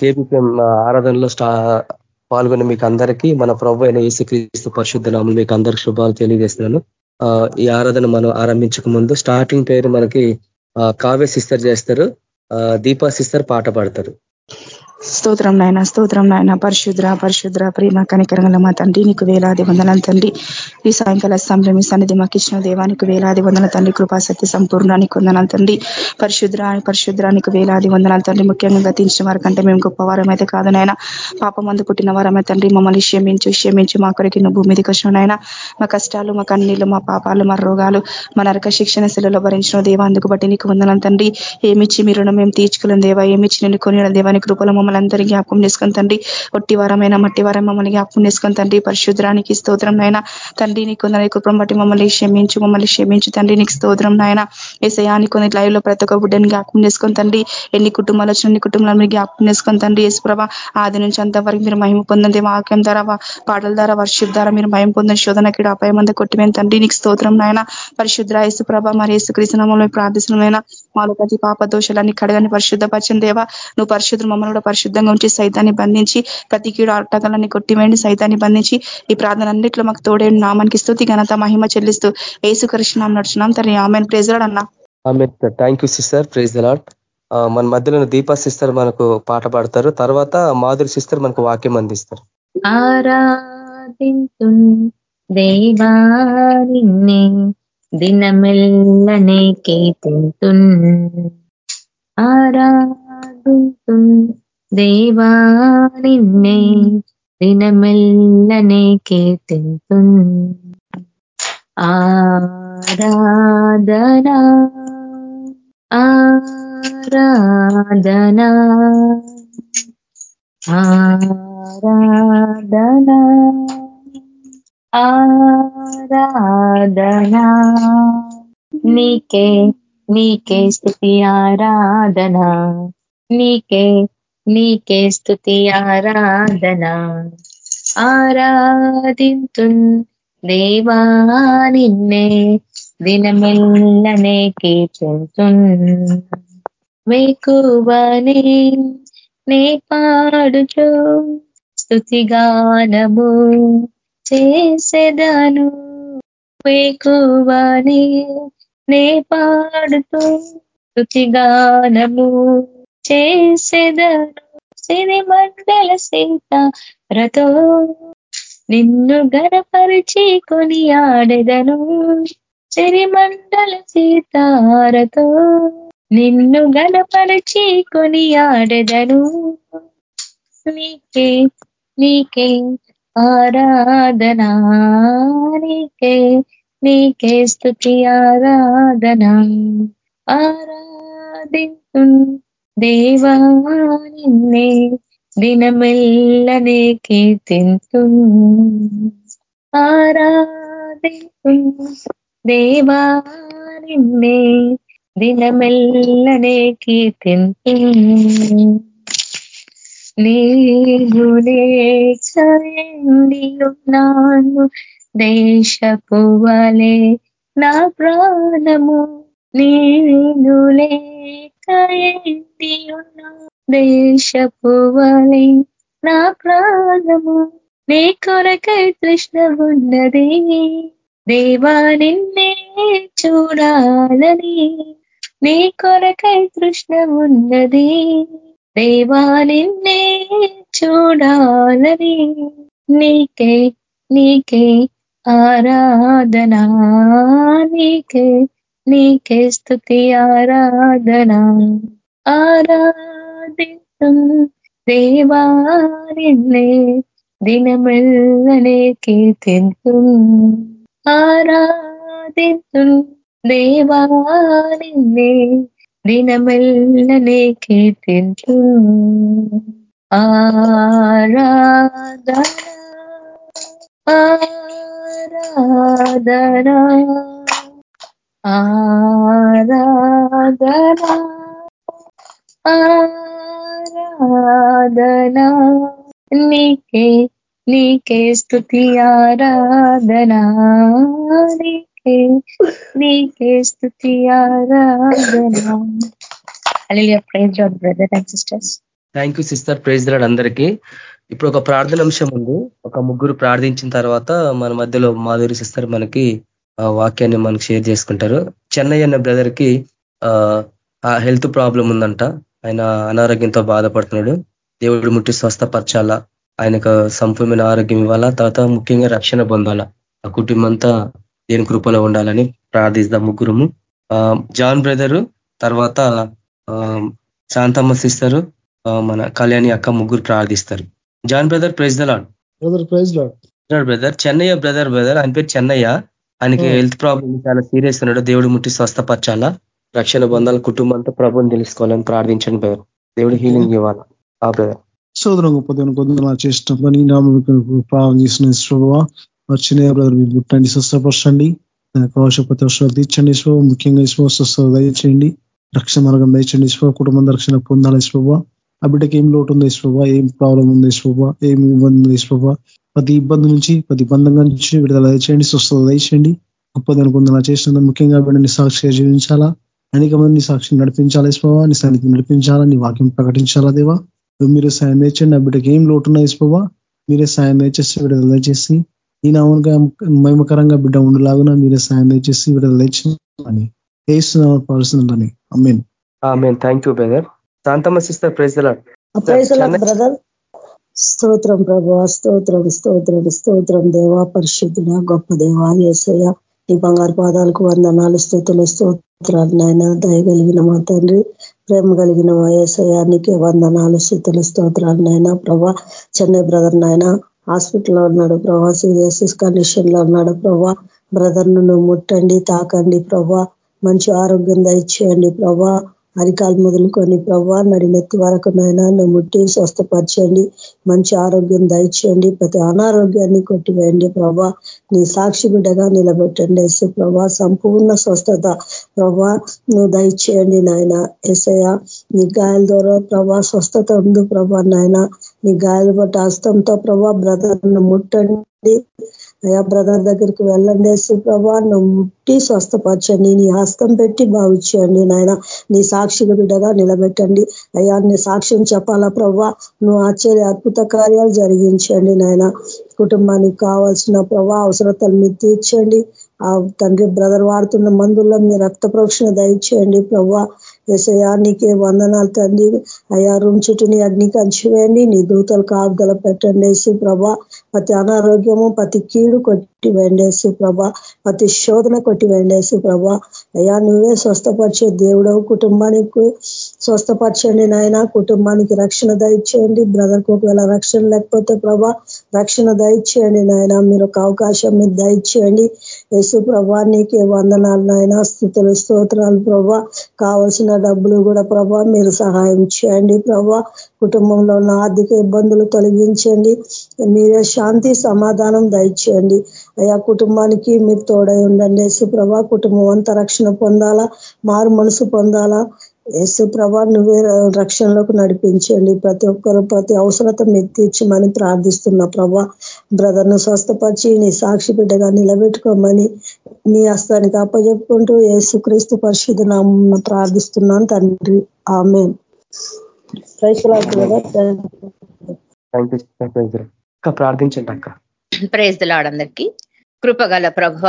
KBPM ఆరాధనలో స్టా పాల్గొన్న మీకు అందరికీ మన ప్రభు అయిన క్రీస్తు పరిశుద్ధ మీకు అందరికి శుభాలు తెలియజేస్తున్నాను. ఈ ఆరాధన మనం ఆరంభించక ముందు స్టార్టింగ్ పేరు మనకి కావ్య సిస్టర్ చేస్తారు. దీపా సిస్టర్ పాట పాడతారు. స్తోత్రం నాయన స్తోత్రం నాయన. పరిశుద్ర పరిశుద్ర ప్రేమ కనికరంగల మా తండ్రి నీకు వేలాది వందనాలు తండ్రి. ఈ సాయంకాల సమయం సన్నిధి మాకు ఇచ్చిన దేవానికి వేలాది వందల తండ్రి. కృపాశక్తి సంపూర్ణానికి వందనాలు తండ్రి. పరిశుద్ర పరిశుద్రానికి వేలాది వందనాలు తండ్రి. ముఖ్యంగా గతించిన వారి కంటే మేము గొప్ప వారం అయితే కాదు నాయన. పాప మందు పుట్టిన వారమే తండ్రి. మమ్మల్ని క్షమించు క్షమించు మా కొరికి నువ్వు భూమి మీదకి వచ్చినాయన మా కష్టాలు మా కన్నీళ్ళు మా పాపాలు మా రోగాలు మా నరక శిక్షణ శిలలో భరించిన దేవా. అందుకు బట్టి నీకు వందనాలు తండ్రి. ఏమిచ్చి మీరు మేము తీర్చుకోలేం దేవా. ఏమిచ్చి నేను కొనియడం దేవానికి కృపలో మమ్మల్ని అందరినీ జ్ఞాపకం చేసుకుని తండ్రి ఒట్టి వారమైన మట్టి వారం మమ్మల్ని జ్ఞాపకం చేసుకుని తండ్రి పరిశుద్రానికి స్తోత్రం నాయన. తండ్రి నీకు కృపం బట్టి మమ్మల్ని క్షమించు మమ్మల్ని క్షమించు. తండ్రి నీకు స్తోత్రం నాయన. ఏసయాని కొన్ని లైవ్లో ప్రతి ఒక్క బిడ్డని జ్ఞాపకం చేసుకుని తండ్రి ఎన్ని కుటుంబాలు వచ్చిన ఎన్ని కుటుంబాలు మీరు జ్ఞాపకం చేసుకుని తండ్రి యేసుప్రభ ఆది నుంచి అంతవరకు మీరు మహిమ పొందండి. వాక్యం ద్వారా పాటల ద్వారా వర్షిప్ ద్వారా మీరు మహిమ శోధన శోధనకి అపాయం అంతా కొట్టిపోయిన తండ్రి నీకు స్తోత్రం నాయన. పరిశుద్ర యేసుప్రభ మరి యేసుక్రీస్తునామంలో ప్రార్థిస్తున్నాయినా మాలో ప్రతి పాప దోషాలన్నీ కడగని పరిశుద్ధపరిచిన దేవా నువ్వు పరిశుద్ధ మమ్మల్ని కూడా పరిశుద్ధంగా ఉంచి సైతాన్ని బంధించి ప్రతి కీడు ఆటగాలని కొట్టివేయండి సైతాన్ని బంధించి ఈ ప్రార్థన అన్నింటిలో మాకు తోడే నామానికి స్థుతి ఘనత మహిమ చెల్లిస్తూ ఏసు కృష్ణం నడుచున్నాం. తన ఆమె ప్రేజలాడ్ అన్నా. Thank you sister praise Lord మన మధ్యలో దీపా సిస్టర్ మనకు పాట పాడతారు. తర్వాత మాధురి సిస్టర్ మనకు వాక్యం అందిస్తారు. ఆరాధింతు దేవారిన్నే దినమెల్లనే కీర్తింతున్ ఆరాధింతు దేవా నిన్నే దినమెల్లనే కీర్తింతు ఆరాధనా ఆరాధనా ఆరాధనా. ఆరాధనా. నీకే నీకే స్థుతి ఆరాధనా. నీకే నీకే స్థుతి ఆరాధనా. ఆరాధింతు దేవా నిన్నే దినమెల్లనే కీర్తింతు వేకువనే నే పాడుచు స్థుతిగానము చేసేదను. వేకువనే నే పాడుతూ స్థుతిగానము చేసేదను. సిరి మండల సీత రతో నిన్ను గనపరిచి కొని ఆడెదను సిరిమండల సీతారతో నిన్ను గనపరిచి కొని ఆడెదను నీకే నీకే ఆరాధనా నీకే నీకే స్థుతి ఆరాధనా. ఆరాధించు దేవా నిన్నే దినమెల్లనే కీర్తింతు ఆరాధించు దేవా నిన్నే దినమెల్లనే కీర్తింతు నీగునే చయండి ఉన్నాను. దేశపు వలే నా ప్రాణము. నేను లేకయండి ఉన్నా దేశపు వలే నా ప్రాణము. నీ కొరకై తృష్ణ ఉన్నది. దేవా నిన్నే చూడాలని. నీ కొరకై తృష్ణ ఉన్నది. దేవా నిన్నే చూడాలని. నీకే నీకే ఆరాధన నీకే నీకే స్థుతి ఆరాధన. ఆరాధిస్తు దేవారిన్నే దినమెల్లనే కీర్తింతు. ఆరాధిస్తు దేవారిన్నే దినమెల్లనే కీర్తింతు ఆరాధన ఆరాధనా ఆరాధనా ఆరాధనా. నీకే నీకే స్థుతి ఆరాధనా నీకే నీకే స్థుతి praise brother and sisters thank you sister praise Lord అందరికీ. ఇప్పుడు ఒక ప్రార్థన అంశం ఉంది. ఒక ముగ్గురు ప్రార్థించిన తర్వాత మన మధ్యలో మాధురి సిస్టర్ మనకి వాక్యాన్ని మనకి షేర్ చేసుకుంటారు. చెన్నై అన్న బ్రదర్కి ఆ హెల్త్ ప్రాబ్లం ఉందంట. ఆయన అనారోగ్యంతో బాధపడుతున్నాడు. దేవుడు ముట్టి స్వస్థపరచాలా? ఆయనకు సంపూర్ణమైన ఆరోగ్యం ఇవ్వాలా? తర్వాత ముఖ్యంగా రక్షణ పొందాలా? ఆ కుటుంబంతా దేని కృపలో ఉండాలని ప్రార్థిస్తాం ముగ్గురుము. జాన్ బ్రదరు తర్వాత శాంతమ్మ సిస్టరు మన కళ్యాణి అక్క ముగ్గురు ప్రార్థిస్తారు. John brother praise the Lord brother praise Lord brother Chennaiah brother brother ఆయన పేరు చెన్నయ్య. ఆయనకి హెల్త్ ప్రాబ్లమ్ చాలా సీరియస్ ఉన్నాడు. దేవుడు ముట్టి స్వస్థపరచాలా? రక్షణ బంధాల కుటుంబంతో ప్రభుని తెలుసుకోవాలని ప్రార్థించండి బ్రదర్. దేవుడు హీలింగ్ ఇవ్వాలా? ఆ బ్రదర్. సోదరం గొప్ప దేవుని కొందరు చేసిన పని ప్రారంభం చేసిన ప్రభావ వచ్చిన బ్రదర్ మీరు ముట్టండి స్వస్థపరచండి. అవసరపతి అవసరాలు తీర్చండి ఇసుకో ముఖ్యంగా ఇసుకో స్వస్థ దయచేయండి. రక్షణ మార్గం దయచండి ఇసుకో కుటుంబం రక్షణ పొందాలి ఇసుకోవా ఆ బిడ్డకి ఏం లోటు ఉంది ఇసుకోవా ఏం ప్రాబ్లం ఉంది ఇసుకోవా ఏం ఇబ్బంది ఉంది ఇసుకోవా ప్రతి ఇబ్బంది నుంచి ప్రతి బంధంగా నుంచి విడుదల దయచేయండి స్వస్థత దయచేయండి. గొప్ప పొందలా చేసినందుకు చేసిన ముఖ్యంగా బిడ్డని సాక్షిగా జీవించాలా? అనేక మందిని సాక్షి నడిపించాలా ఇసుకోవా నీ సన్నిధి నడిపించాలా? నీ వాక్యం ప్రకటించాలా దేవా? మీరు సాయం తెచ్చండి ఆ బిడ్డకి ఏం లోటు ఉన్నాయి ఇసుకోవా మీరే సాయం దయచేసి విడుదల దయచేసి ఈ నామనుగా మహిమకరంగా బిడ్డ ఉండలాగున మీరే సాయం దయచేసి విడుదల తెచ్చని వేస్తున్నాం పరుస్తుందని amen amen thank you brother. Shanthamma sister praise brother. స్తోత్రం ప్రభు. స్తోత్రం స్తోత్రం స్తోత్రం దేవా. పరిశుద్ధుడ గొప్ప దేవా ఏసయ్య. ఈ బంగారు పాదాలకు వందనాలు స్థుతులు స్తోత్రాలు నాయన. దయగలిగిన మా తండ్రి ప్రేమ కలిగిన మా ఏసయానికి వందనాలు స్థుతులు స్తోత్రాలు నాయన ప్రభా. చెన్నై బ్రదర్ నాయన. హాస్పిటల్లో ఉన్నాడు ప్రభా సీరియస్ కండిషన్లో ఉన్నాడు ప్రభా. బ్రదర్ నువ్వు ముట్టండి తాకండి ప్రభా. మంచి ఆరోగ్యం దయచేయండి ప్రభా. అరికాలు మొదలుకొని ప్రభా నడినెత్తి వరకు నాయన నువ్వు ముట్టి స్వస్థపరచండి. మంచి ఆరోగ్యం దయచేయండి. ప్రతి అనారోగ్యాన్ని కొట్టివేయండి ప్రభా. నీ సాక్షి బిడ్డగా నిలబెట్టండి ఎస్ఏ ప్రభా. సంపూర్ణ స్వస్థత ప్రభా నువ్వు దయచేయండి నాయన. ఎస్ఐ నీ గాయాల ద్వారా ప్రభా స్వస్థత ఉంది ప్రభా నాయన. నీ గాయాలు హస్తంతో ప్రభా బ్రదర్ను ముట్టండి. అయా బ్రదర్ దగ్గరికి వెళ్ళండి. ప్రభా నువ్వు ముట్టి స్వస్థపరచండి. నీ హస్తం పెట్టి భావించండి నాయన. నీ సాక్షిగా బిడ్డగా నిలబెట్టండి. అయ్యా నీ సాక్ష్యం చెప్పాలా ప్రభా? నువ్వు ఆశ్చర్య అద్భుత కార్యాలు జరిగించండి నాయన. కుటుంబానికి కావాల్సిన ప్రభా అవసరతలు మీరు తీర్చండి. ఆ తండ్రి బ్రదర్ వాడుతున్న మందుల్లో మీ రక్త ప్రోక్షణ దయచేయండి ప్రభా. ఎసయా నీకే వందనాలు తండ్రి. అయా రూమ్ చుట్టూని అగ్ని కంచివేయండి నీ దూతలు కాపుదల పెట్టండి వేసి ప్రభా. ప్రతి అనారోగ్యము ప్రతి కీడు కొట్టి వెండేసి ప్రభా. ప్రతి శోధన కొట్టి వెండేసి ప్రభా. అయ్యా నువ్వే స్వస్థపరిచే దేవుడవు కుటుంబానికి స్వస్థపరచండి నాయన. కుటుంబానికి రక్షణ దయచేయండి. బ్రదర్కి ఒకవేళ రక్షణ లేకపోతే ప్రభా రక్షణ దయచేయండి నాయన. మీరు ఒక అవకాశం మీరు దయచేయండి. యేసు ప్రభా నీకే వందనాలు నాయన. స్థితులు స్తోత్రాలు ప్రభా. కావలసిన డబ్బులు కూడా ప్రభా మీరు సహాయం చేయండి ప్రభా. కుటుంబంలో ఉన్న ఆర్థిక ఇబ్బందులు తొలగించండి. మీరే శాంతి సమాధానం దయచేయండి. అయా కుటుంబానికి మీరు తోడై ఉండండి. యేసు ప్రభా కుటుంబం అంతా రక్షణ పొందాలా? మారు మనసు పొందాలా? యేసు ప్రభా నువ్వే రక్షణలోకి నడిపించండి. ప్రతి ఒక్కరు ప్రతి అవసరత మీరు తీర్చమని ప్రార్థిస్తున్నా ప్రభా. బ్రదర్ను స్వస్థపరిచి నీ సాక్షి బిడ్డగా నిలబెట్టుకోమని నీ హస్తానికి అప్పచెప్పుకుంటూ యేసుక్రీస్తు పరిశుద్ధ నామం ప్రార్థిస్తున్నాను తండ్రి. ఆమె ప్రార్థించండి అక్క ప్రేజ్ అందరికీ. కృపగల ప్రభ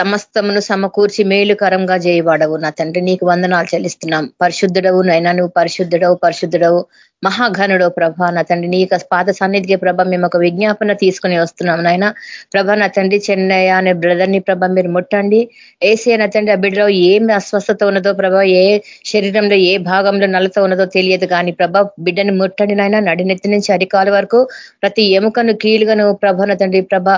సమస్తమును సమకూర్చి మేలుకరంగా చేయబడవు నా తండ్రి. నీకు వందనాలు చెల్లిస్తున్నాం. పరిశుద్ధుడవు నైనా నువ్వు పరిశుద్ధుడవు పరిశుద్ధుడవు మహాఘనుడవు ప్రభ నా తండ్రి. నీ పాద సన్నిధికి ప్రభ మేము ఒక విజ్ఞాపన తీసుకుని వస్తున్నాం నాయన. ప్రభ నా తండ్రి చెన్నయ్య అనే బ్రదర్ని ప్రభ మీరు ముట్టండి. ఏసీ నా తండ్రి ఆ బిడ్డలో ఏమి అస్వస్థత ఉన్నదో ప్రభ ఏ శరీరంలో ఏ భాగంలో నలత ఉన్నదో తెలియదు కానీ ప్రభ బిడ్డని ముట్టండి నాయన. నడినెత్తి నుంచి అరికాల వరకు ప్రతి ఎముకను కీలుగను ప్రభ నా తండ్రి ప్రభ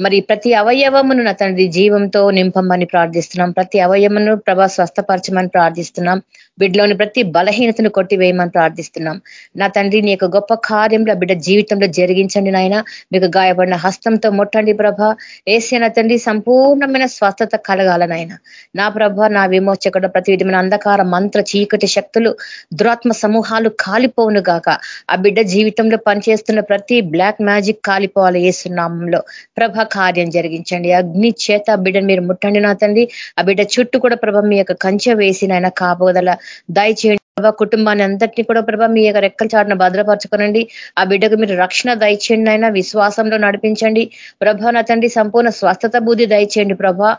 మరి ప్రతి అవయవమును నా తండ్రి జీవంతో నింపమని ప్రార్థిస్తున్నాం. ప్రతి అవయవమును ప్రభా స్వస్థపరచమని ప్రార్థిస్తున్నాం. బిడ్డలోని ప్రతి బలహీనతను కొట్టివేయమని ప్రార్థిస్తున్నాం. నా తండ్రి నీ యొక్క గొప్ప కార్యంలో బిడ్డ జీవితంలో జరిగించండి నాయన. మీకు గాయపడిన హస్తంతో ముట్టండి ప్రభ. ఏసే నా తండ్రి సంపూర్ణమైన స్వస్థత కలగాలనైనా నా ప్రభ నా విమోచకుడు ప్రతి విధమైన అంధకార మంత్ర చీకటి శక్తులు దురాత్మ సమూహాలు కాలిపోవును గాక. ఆ బిడ్డ జీవితంలో పనిచేస్తున్న ప్రతి బ్లాక్ మ్యాజిక్ కాలిపోవాలి ఏసునామంలో. ప్రభ కార్యం జరిగించండి. అగ్ని చేత బిడ్డను మీరు ముట్టండి నా తండ్రి. ఆ బిడ్డ చుట్టూ కూడా ప్రభ మీ యొక్క కంచె వేసి నాయన కాపుదల దయచేయండి ప్రభా. కుటుంబాన్ని అంతటినీ కూడా ప్రభా మీ యొక్క రెక్కల చాటున భద్రపరచుకోనండి. ఆ బిడ్డకు మీరు రక్షణ దయచేయండి అయినా విశ్వాసంలో నడిపించండి. ప్రభా నా తండ్రి సంపూర్ణ స్వస్థత బుద్ధి దయచేయండి ప్రభా.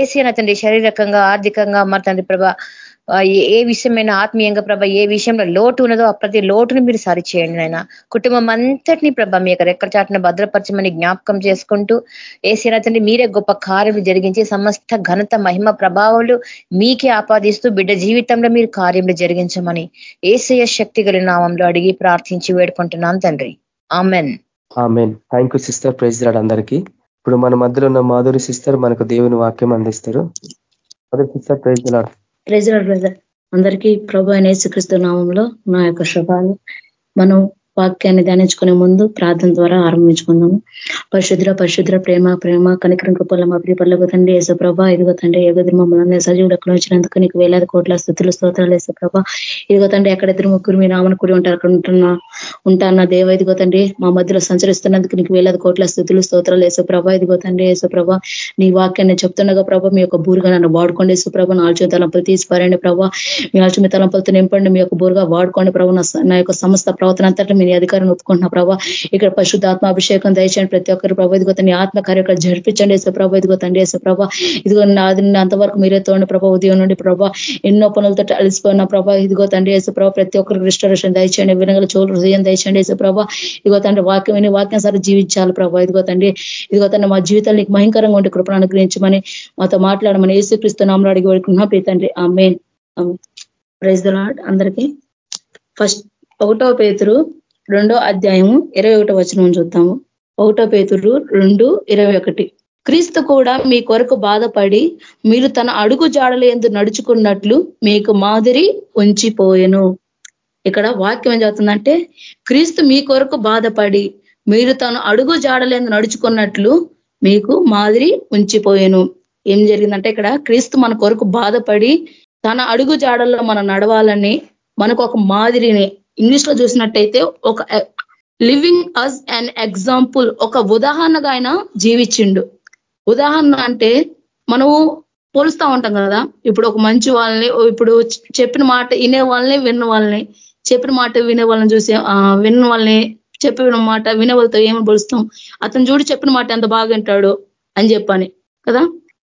ఏసీ నా తండ్రి శారీరకంగా ఆర్థికంగా మా తండ్రి ప్రభా ఏ విషయమైనా ఆత్మీయంగా ప్రభ ఏ విషయంలో లోటు ఉన్నదో ప్రతి లోటుని మీరు సరిచేయండి ఆయన కుటుంబం అంతటినీ ప్రభ మీ యొక్క రెక్కల చాటున భద్రపరచమని జ్ఞాపకం చేసుకుంటూ ఏసీనతండి మీరే గొప్ప కార్యం జరిగించి సమస్త ఘనత మహిమ ప్రభావాలు మీకే ఆపాదిస్తూ బిడ్డ జీవితంలో మీరు కార్యములు జరిగించమని ఏసయ శక్తి గల నామంలో అడిగి ప్రార్థించి వేడుకుంటున్నాను తండ్రి. Amen. Amen. Thank you sister. Praise Lord అందరికీ. ఇప్పుడు మన మధ్యలో ఉన్న మాధురి సిస్టర్ మనకు దేవుని వాక్యం అందిస్తారు. సిస్టర్ ప్రైజ్ లాడ్ ప్రెజర్ బ్రదర్ అందరికీ ప్రభు అనేసి యేసుక్రీస్తు నామంలో నా యొక్క శుభాలు. మనం వాక్యాన్ని ధ్యానించుకునే ముందు ప్రార్థన ద్వారా ఆరంభించుకుందాము. పరిశుద్ర పరిశుద్ర ప్రేమ ప్రేమ కనికరం కృపల మా ప్రియపర్లకు తండ్రి యేసుప్రభ. ఇదిగో తండ్రి ఎగదిరి మమ్మల్ని సజీవుడు ఎక్కడ వచ్చినందుకు నీకు వేలాది కోట్ల స్థుతులు స్తోత్రాలు యేసుప్రభ. ఇదిగో తండ్రి ఎక్కడిద్దరు ముగ్గురు మీ నామను కూడి ఉంటారు అక్కడ ఉంటున్నా ఉంటాన్న దేవ. ఇదిగో తండ్రి మా మధ్యలో సంచరిస్తున్నందుకు నీకు వేలాది కోట్ల స్థుతులు స్తోత్రాలు యేసుప్రభ. ఇదిగో తండ్రి యేసుప్రభ నీ వాక్యాన్ని చెప్తుండగా ప్రభ మీ యొక్క బూరుగా నన్ను వాడుకోండి యేసుప్రభ. నా ఆలోచన తలంపులు తీసిపారండి ప్రభ. మీ ఆలోచన తలంపులతో నింపండి మీ యొక్క బూరుగా వాడుకోండి ప్రభు. నా యొక్క సమస్త ప్రవర్తన అంతటి మీ అధికారాన్ని ఒప్పుకుంటున్నా ప్రభావ ఇక్కడ పరిశుద్ధాత్మాభిషేకం దయచేయండి. ప్రతి ఒక్కరు ప్రభావ ఇదిగో తన ఆత్మ కార్యక్రమం జరిపించండి వేసే ప్రభావ ఇదిగో తండ్రి వేసే ప్రభావ ఇదిగో నాది అంతవరకు మీరే తోండి ప్రభావ ఉదయం నుండి ప్రభావ ఎన్నో పనులతో అలసిపోయిన ప్రభావ ఇదిగో తండ్రి వేసే ప్రభావ ప్రతి ఒక్కరికి రిస్టరేషన్ దయచేయండి. వినగల చోలు హృదయం దయచేయండి వేసే ప్రభావ ఇదిగో తండ్రి వాక్యం విని వాక్యం సరే జీవించాలి ప్రభావ ఇదిగో తండ్రి ఇదిగో తండ్రి మా జీవితాలు నీకు భయంకరంగా ఉంటే కృపణ అనుగ్రహించమని మాతో మాట్లాడమని ఏసుక్రీస్తు నామలు అడిగి పెడుకున్నా ప్రీ తండ్రి amen praise the Lord అందరికీ ఫస్ట్ ఒకటో పేతురు రెండో అధ్యాయము ఇరవై ఒకటో వచనం చూద్దాము. ఒకటో పేతురు రెండు ఇరవై ఒకటి. క్రీస్తు కూడా మీ కొరకు బాధపడి మీరు తన అడుగు జాడలు ఎందు నడుచుకున్నట్లు మీకు మాదిరి ఉంచిపోయెను. ఇక్కడ వాక్యం ఏం చదువుతుందంటే క్రీస్తు మీ కొరకు బాధపడి మీరు తన అడుగు జాడలేందు నడుచుకున్నట్లు మీకు మాదిరి ఉంచిపోయాను. ఏం జరిగిందంటే ఇక్కడ క్రీస్తు మన కొరకు బాధపడి తన అడుగు జాడల్లో మనం నడవాలని మనకు ఒక మాదిరిని ఇంగ్లీష్లో చూసినట్టయితే ఒక లివింగ్ అస్ అన్ ఎగ్జాంపుల్ ఒక ఉదాహరణగా ఆయన జీవించిండు. ఉదాహరణ అంటే మనము పోలుస్తా ఉంటాం కదా ఇప్పుడు ఒక మంచి వాళ్ళని ఇప్పుడు చెప్పిన మాట వినే వాళ్ళని విన్న వాళ్ళని చెప్పిన మాట వినే వాళ్ళని చూసి విన్న వాళ్ళని చెప్పిన మాట వినే వాళ్ళతో ఏమని పోలుస్తాం? అతను చూడు చెప్పిన మాట ఎంత బాగా వింటాడు అని చెప్పని కదా?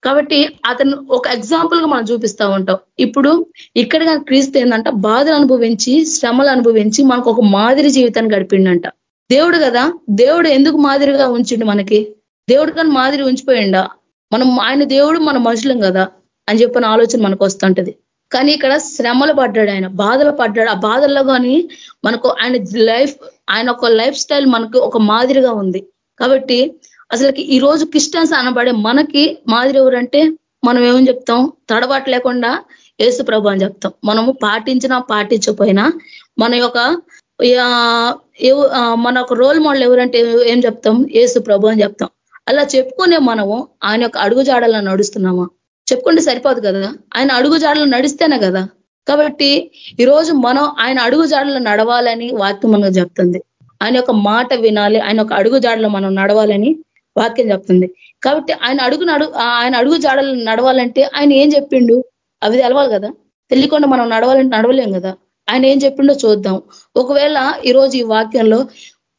కాబట్టి అతను ఒక ఎగ్జాంపుల్గా మనం చూపిస్తూ ఉంటాం. ఇప్పుడు ఇక్కడ క్రీస్తు ఏంటంట బాధలు అనుభవించి శ్రమలు అనుభవించి మనకు ఒక మాదిరి జీవితాన్ని గడిపిండంట. దేవుడు కదా? దేవుడు ఎందుకు మాదిరిగా ఉంచిండు మనకి? దేవుడు కానీ మాదిరి ఉంచిపోయిండా? మనం ఆయన దేవుడు మన మనుషులం కదా? అని చెప్పిన ఆలోచన మనకు వస్తుంటది. కానీ ఇక్కడ శ్రమలు పడ్డాడు ఆయన బాధలు పడ్డాడు. ఆ బాధల్లో కానీ మనకు ఆయన లైఫ్ ఆయన ఒక లైఫ్ స్టైల్ మనకు ఒక మాదిరిగా ఉంది. కాబట్టి అసలుకి ఈ రోజు క్రిస్టియన్స్ అనబడే మనకి మాదిరి ఎవరంటే మనం ఏమని చెప్తాం? తడబాటు లేకుండా ఏసు ప్రభు అని చెప్తాం. మనము పాటించినా పాటించకపోయినా మన యొక్క మన యొక్క రోల్ మోడల్ ఎవరంటే ఏం చెప్తాం? ఏసు ప్రభు అని చెప్తాం. అలా చెప్పుకునే మనము ఆయన యొక్క అడుగు జాడలను నడుస్తున్నామా? చెప్పుకుంటే సరిపోదు కదా? ఆయన అడుగు జాడలు నడిస్తేనే కదా? కాబట్టి ఈరోజు మనం ఆయన అడుగు జాడలు నడవాలని వాక్యం మనకు చెప్తుంది. ఆయన యొక్క మాట వినాలి ఆయన ఒక అడుగు జాడలు మనం నడవాలని వాక్యం చెప్తుంది. కాబట్టి ఆయన అడుగు నడు ఆయన అడుగు జాడలు నడవాలంటే ఆయన ఏం చెప్పిండు? అవి తెలవాలి కదా. తెలియకుండా మనం నడవాలంటే నడవలేం కదా. ఆయన ఏం చెప్పిండో చూద్దాం. ఒకవేళ ఈరోజు ఈ వాక్యంలో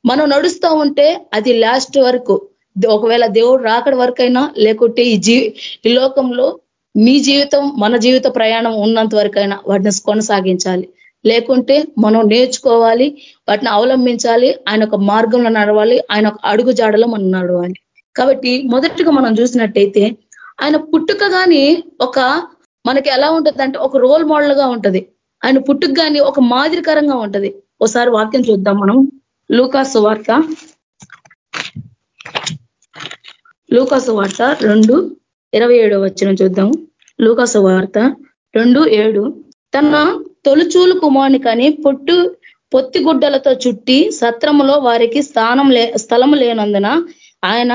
మనం నడుస్తూ ఉంటే అది లాస్ట్ వరకు. ఒకవేళ దేవుడు రాకడి వరకైనా లేకుంటే ఈ జీ ఈ లోకంలో మీ జీవితం మన జీవిత ప్రయాణం ఉన్నంత వరకైనా వాటిని కొనసాగించాలి. లేకుంటే మనం నేర్చుకోవాలి వాటిని అవలంబించాలి ఆయన ఒక మార్గంలో నడవాలి ఆయన ఒక అడుగు జాడలో మనం నడవాలి. కాబట్టి మొదటిగా మనం చూసినట్టయితే ఆయన పుట్టుక కానీ ఒక మనకి ఎలా ఉంటుందంటే ఒక రోల్ మోడల్గా ఉంటది. ఆయన పుట్టుక కానీ ఒక మాదిరికరంగా ఉంటది. ఒకసారి వాక్యం చూద్దాం మనం. లూకాసు వార్త. లూకాసు వార్త రెండు ఇరవై ఏడో వచ్చిన చూద్దాము లూకాసు వార్త రెండు ఏడు. తన తొలుచూలు కుమారుని కానీ పొట్టు పొత్తి గుడ్డలతో చుట్టి సత్రములో వారికి స్థానం లే స్థలము లేనందున ఆయన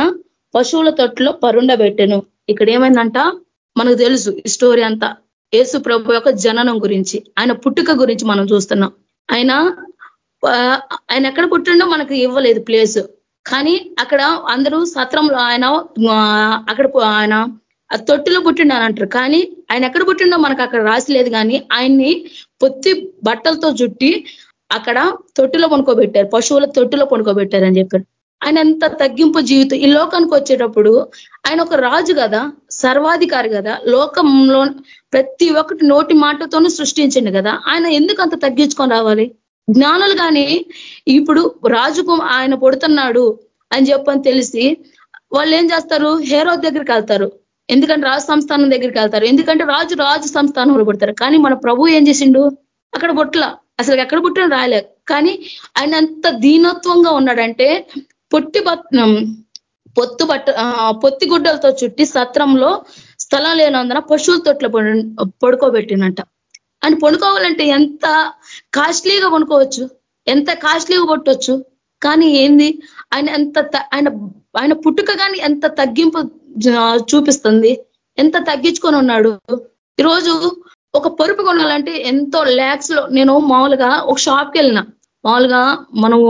పశువుల తొట్టులో పరుండబెట్టెను. ఇక్కడ ఏమైందంట? మనకు తెలుసు ఈ స్టోరీ అంతా. యేసు ప్రభు యొక్క జననం గురించి ఆయన పుట్టుక గురించి మనం చూస్తున్నాం. ఆయన ఆయన ఎక్కడ పుట్టిండో మనకు ఇవ్వలేదు ప్లేస్. కానీ అక్కడ అందరూ సత్రంలో ఆయన అక్కడ ఆయన తొట్టిలో పుట్టిండు అని అంటారు. కానీ ఆయన ఎక్కడ పుట్టిండో మనకు అక్కడ రాసి లేదు కానీ ఆయన్ని పొత్తి బట్టలతో చుట్టి అక్కడ తొట్టిలో పనుకోబెట్టారు. పశువుల తొట్టిలో పనుకోబెట్టారు అని చెప్పారు. ఆయన ఎంత తగ్గింపు జీవితం ఈ లోకానికి వచ్చేటప్పుడు ఆయన ఒక రాజు కదా సర్వాధికారి కదా లోకంలో ప్రతి ఒక్కటి నోటి మాటతోనూ సృష్టించండి కదా. ఆయన ఎందుకు అంత తగ్గించుకొని రావాలి? జ్ఞానులు కానీ ఇప్పుడు రాజుకు ఆయన పొడుతున్నాడు అని చెప్పని తెలిసి వాళ్ళు ఏం చేస్తారు? హేరో దగ్గరికి వెళ్తారు. ఎందుకంటే రాజు సంస్థానం దగ్గరికి వెళ్తారు. ఎందుకంటే రాజు రాజు సంస్థానంలో పుడతారు. కానీ మన ప్రభు ఏం చేసిండు? అక్కడ పుట్ల అసలు ఎక్కడ పుట్టిన రాయలే. కానీ ఆయన ఎంత దీనత్వంగా ఉన్నాడంటే పొట్టి పొత్తు బట్ట పొత్తి గుడ్డలతో చుట్టి సత్రంలో స్థలం లేనందున పశువుల తొట్ల పడుకోబెట్టినంట అని పడుకోవాలంటే ఎంత కాస్ట్లీగా కొనుకోవచ్చు ఎంత కాస్ట్లీగా కొట్టవచ్చు కానీ ఏంది? ఆయన ఎంత ఆయన ఆయన పుట్టుక కానీ ఎంత తగ్గింపు చూపిస్తుంది. ఎంత తగ్గించుకొని ఉన్నాడు? ఈరోజు ఒక పరుపు కొనాలంటే ఎంతో ల్యాక్స్లో నేను మామూలుగా ఒక షాప్కి వెళ్ళిన. మామూలుగా మనము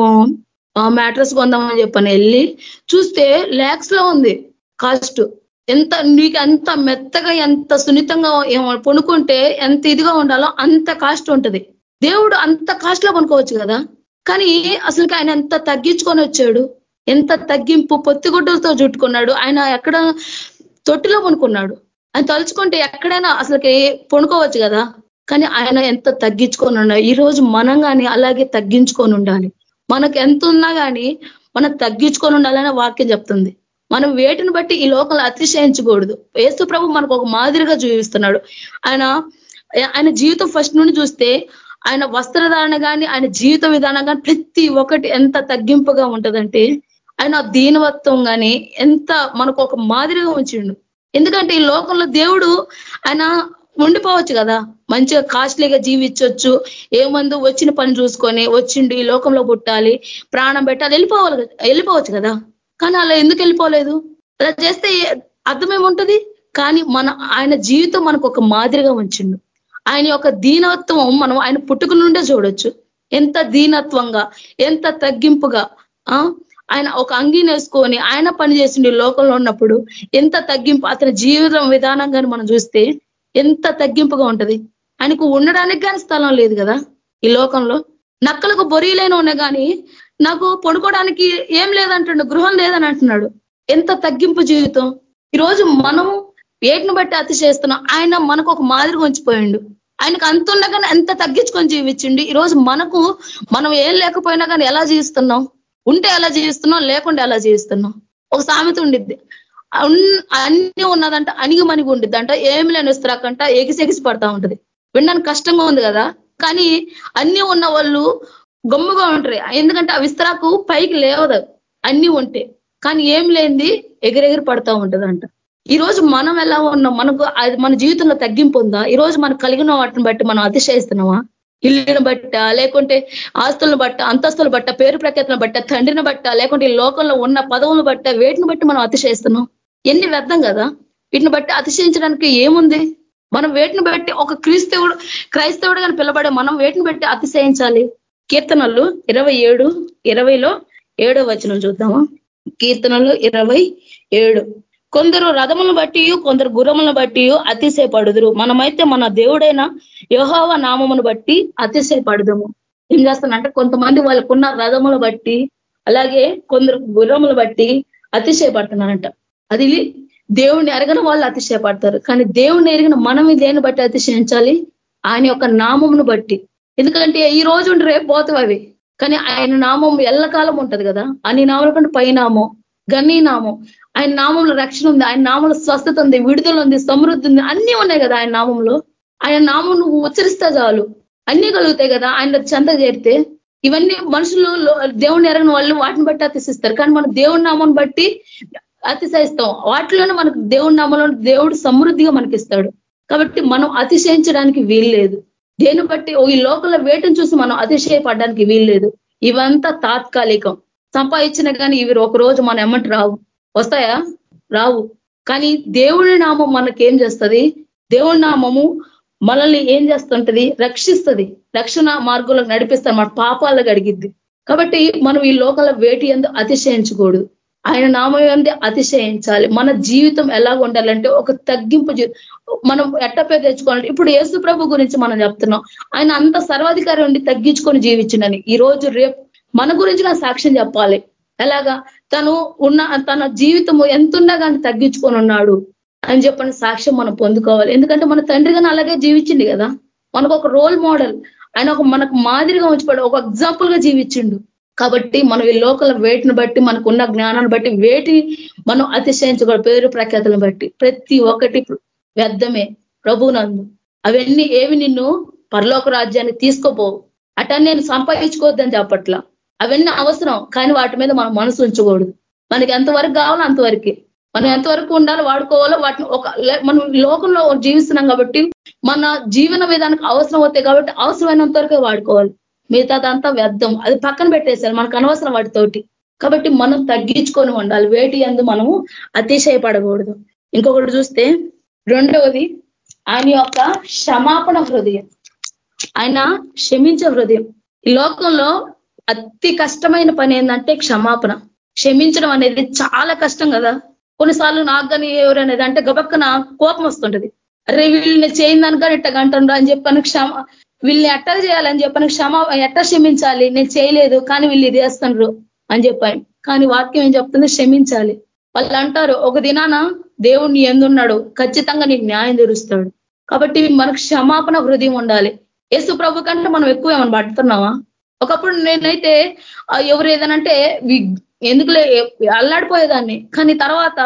మ్యాట్రస్ కొందామని చెప్పని వెళ్ళి చూస్తే ల్యాక్స్లో ఉంది కాస్ట్ ఎంత నీకు ఎంత మెత్తగా ఎంత సున్నితంగా పొనుకుంటే ఎంత ఇదిగా ఉండాలో అంత కాస్ట్ ఉంటది. దేవుడు అంత కాస్ట్లో కొనుక్కోవచ్చు కదా? కానీ అసలుకి ఆయన ఎంత తగ్గించుకొని వచ్చాడు? ఎంత తగ్గింపు పొత్తిగుడ్డలతో చుట్టుకున్నాడు. ఆయన ఎక్కడ తొట్టిలో కొనుక్కున్నాడు ఆయన తలుచుకుంటే ఎక్కడైనా అసలుకి పొనుకోవచ్చు కదా. కానీ ఆయన ఎంత తగ్గించుకొని ఉండాలి ఈ రోజు మనం కానీ అలాగే తగ్గించుకొని ఉండాలి మనకు ఎంత ఉన్నా కానీ మనం తగ్గించుకొని ఉండాలనే వాక్యం చెప్తుంది. మనం వేటిని బట్టి ఈ లోకంలో అతిశయించకూడదు. ఏసు ప్రభు మనకు ఒక మాదిరిగా చూపిస్తున్నాడు. ఆయన ఆయన జీవితం ఫస్ట్ నుండి చూస్తే ఆయన వస్త్రధారణ కానీ ఆయన జీవిత విధానం కానీ ప్రతి ఒక్కటి ఎంత తగ్గింపుగా ఉంటుందంటే ఆయన దీనవత్వం కానీ ఎంత మనకు ఒక మాదిరిగా ఉంచిండు. ఎందుకంటే ఈ లోకంలో దేవుడు ఆయన ఉండిపోవచ్చు కదా. మంచిగా కాస్ట్లీగా జీవించవచ్చు ఏమందు వచ్చిన పని చూసుకొని వచ్చిండు ఈ లోకంలో పుట్టాలి. ప్రాణం పెట్టాలి. వెళ్ళిపోవాలి వెళ్ళిపోవచ్చు కదా. కానీ అలా ఎందుకు వెళ్ళిపోలేదు? అలా చేస్తే అర్థమేముంటది కానీ మన ఆయన జీవితం మనకు ఒక మాదిరిగా ఉంచిండు. ఆయన యొక్క దీనత్వం మనం ఆయన పుట్టుక నుండే చూడొచ్చు. ఎంత దీనత్వంగా ఎంత తగ్గింపుగా ఆయన ఒక అంగీని వేసుకొని ఆయన పని చేసిండు లోకంలో ఉన్నప్పుడు ఎంత తగ్గింపు అతని జీవితం విధానం కానీ మనం చూస్తే ఎంత తగ్గింపుగా ఉంటది. ఆయనకు ఉండడానికి కానీ స్థలం లేదు కదా ఈ లోకంలో. నక్కలకు బొరీలైన ఉన్నా కానీ నాకు పడుకోవడానికి ఏం లేదంటుండు గృహం లేదని అంటున్నాడు. ఎంత తగ్గింపు జీవితం. ఈరోజు మనము వేటిని బట్టి అతిశేస్తున్నాం ఆయన మనకు ఒక మాదిరిగా ఉంచిపోయిండు. ఆయనకు అంత ఉన్నా కానీ ఎంత తగ్గించుకొని జీవించిండి. ఈరోజు మనకు మనం ఏం లేకపోయినా కానీ ఎలా జీవిస్తున్నాం? ఉంటే ఎలా జీవిస్తున్నాం లేకుండా ఎలా జీవిస్తున్నాం ఒక సామెత ఉండిద్ది. అన్ని ఉన్నదంట అణిగి మణిగి ఉండిద్ది అంట ఏమి లేని ఎగిసి ఎగిసెగిసి పడతా ఉంటది. వినడానికి కష్టంగా ఉంది కదా? కానీ అన్ని ఉన్న వాళ్ళు గమ్ముగా ఉంటారు. ఎందుకంటే ఆ విస్తరాకు పైకి లేవదు. అన్ని ఉంటే. కానీ ఏం లేనిది ఎగిరెగిరి పడతా ఉంటదంట. ఈ రోజు మనం ఎలా ఉన్నాం? మనకు మన జీవితంలో తగ్గింపు ఉందా? ఈ రోజు మనకు కలిగిన వాటిని బట్టి మనం అతిశయిస్తున్నామా? ఇల్లును బట్ట లేకుంటే ఆస్తులను బట్ట అంతస్తులు బట్ట పేరు ప్రఖ్యాతలను బట్ట తండ్రిని బట్ట లేకుంటే ఈ లోకంలో ఉన్న పదవులను బట్ట వేటిని బట్టి మనం అతిశయిస్తున్నాం? ఎన్ని వ్యర్థం కదా? వీటిని బట్టి అతిశయించడానికి ఏముంది? మనం వేటిని బట్టి ఒక క్రీస్తవుడు క్రైస్తవుడు కానీ పిలబడే మనం వేటిని బట్టి అతిశయించాలి? కీర్తనలు ఇరవై ఏడు ఇరవైలో ఏడో వచనం చూద్దామా? కీర్తనలు ఇరవై ఏడు. కొందరు రథములను బట్టి కొందరు గుర్రములను బట్టి అతిశయపడుదురు. మనమైతే మన దేవుడైన యోహవ నామమును బట్టి అతిశయపడదుము. ఏం చేస్తానంటే కొంతమంది వాళ్ళకున్న రథములు బట్టి అలాగే కొందరు గుర్రములు బట్టి అతిశయపడుతున్నారంట. అది దేవుణ్ణి ఎరగని వాళ్ళు అతిశయపడతారు. కానీ దేవుణ్ణి ఎరిగిన మనం దేని బట్టి అతిశయించాలి? ఆయన యొక్క నామమును బట్టి. ఎందుకంటే ఈ రోజు రేపు పోతావు అవి. కానీ ఆయన నామం ఎల్లకాలం ఉంటది కదా. అని నామల కంటే పైనామం గన్నీ నామం. ఆయన నామంలో రక్షణ ఉంది ఆయన నామంలో స్వస్థత ఉంది విడుదల ఉంది సమృద్ధి ఉంది అన్ని ఉన్నాయి కదా ఆయన నామంలో. ఆయన నామం నువ్వు ఉచ్చరిస్తే చాలు. అన్ని కలుగుతాయి కదా ఆయన చెంత చేరితే. ఇవన్నీ మనుషులు దేవుణ్ణి ఎరగని వాళ్ళు వాటిని బట్టి అతిశిస్తారు కానీ మనం దేవుడి నామం బట్టి అతిశయిస్తాం. వాటిలోనే మనకు దేవుడి నామంలో దేవుడు సమృద్ధిగా మనకిస్తాడు. కాబట్టి మనం అతిశయించడానికి వీల్లేదు. దేని బట్టి ఈ లోకల వేటను చూసి మనం అతిశయపడడానికి వీల్లేదు. ఇవంతా తాత్కాలికం. సంపాదించిన కానీ ఇవి ఒక రోజు మన ఎమ్మటి రావు. వస్తాయా? రావు. కానీ దేవుడి నామం మనకి ఏం చేస్తుంది? దేవుడి నామము మనల్ని ఏం చేస్తుంటది? రక్షిస్తుంది. రక్షణ మార్గంలో నడిపిస్తాం మన పాపాలు అడిగిద్ది కాబట్టి మనం ఈ లోకల వేటి ఎందు అతిశయించకూడదు. ఆయన నామం ఏంది అతిశయించాలి. మన జీవితం ఎలా ఉండాలంటే ఒక తగ్గింపు మనం ఎట్టపే తెచ్చుకోవాలంటే ఇప్పుడు యేసు ప్రభు గురించి మనం చెప్తున్నాం. ఆయన అంత సర్వాధికారి ఉండి తగ్గించుకొని జీవించిండని. ఈ రోజు రేపు మన గురించి కానీ సాక్ష్యం చెప్పాలి. ఎలాగా? తను ఉన్న తన జీవితము ఎంతున్నా కానీ తగ్గించుకొని ఉన్నాడు అని చెప్పని సాక్ష్యం మనం పొందుకోవాలి. ఎందుకంటే మన తండ్రి కానీ అలాగే జీవించింది కదా. మనకు ఒక రోల్ మోడల్ ఆయన ఒక మనకు మాదిరిగా ఉంచిపోయాడు. ఒక ఎగ్జాంపుల్గా జీవించిండు. కాబట్టి మనం ఈ లోకల వేటిని బట్టి మనకున్న జ్ఞానాన్ని బట్టి వేటి మనం అతిశయించకూడదు పేరు ప్రఖ్యాతలను బట్టి. ప్రతి ఒక్కటి వ్యర్థమే. ప్రభునందు. అవన్నీ ఏవి నిన్ను పరలోక రాజ్యాన్ని తీసుకోపోవు. అట నేను సంపాదించుకోవద్దని చెప్పట్లా. అవన్నీ అవసరం కానీ వాటి మీద మనం మనసు ఉంచకూడదు. మనకి ఎంతవరకు కావాలో అంతవరకే మనం ఎంతవరకు ఉండాలో వాడుకోవాలో వాటిని ఒక మనం లోకంలో జీవిస్తున్నాం కాబట్టి మన జీవన విధానికి అవసరం అవుతాయి కాబట్టి అవసరమైనంత వరకే వాడుకోవాలి. మిగతాదంతా వ్యర్థం. అది పక్కన పెట్టేశారు మనకు అనవసరం వాటితోటి కాబట్టి మనం తగ్గించుకొని ఉండాలి. వేటి అందు మనము అతిశయపడకూడదు. ఇంకొకటి చూస్తే రెండవది ఆయన యొక్క క్షమాపణ హృదయం. ఆయన క్షమించే హృదయం. ఈ లోకంలో అతి కష్టమైన పని ఏంటంటే క్షమాపణ. క్షమించడం అనేది చాలా కష్టం కదా. కొన్నిసార్లు నాకు కానీ ఎవరనేది అంటే గబక్కన కోపం వస్తుంటది. అరే వీళ్ళని చేయిందని కానీ ఇట్ట గంటుండ్రు అని చెప్పాను క్షమ వీళ్ళని ఎట్ట చేయాలని చెప్పాను క్షమ ఎట్ట క్షమించాలి? నేను చేయలేదు కానీ వీళ్ళు ఇది చేస్తుండ్రు అని చెప్పాను కానీ వాక్యం ఏం చెప్తుంది? క్షమించాలి. వాళ్ళు అంటారు ఒక దినాన దేవుణ్ణి ఎందున్నాడు ఖచ్చితంగా నీకు న్యాయం తీరుస్తాడు కాబట్టి మనకు క్షమాపణ హృదయం ఉండాలి. యేసు ప్రభు కంటే మనం ఎక్కువ ఏమైనా పడుతున్నావా ఒకప్పుడు నేనైతే ఎవరు ఏదనంటే ఎందుకులే అల్లాడిపోయేదాన్ని. కానీ తర్వాత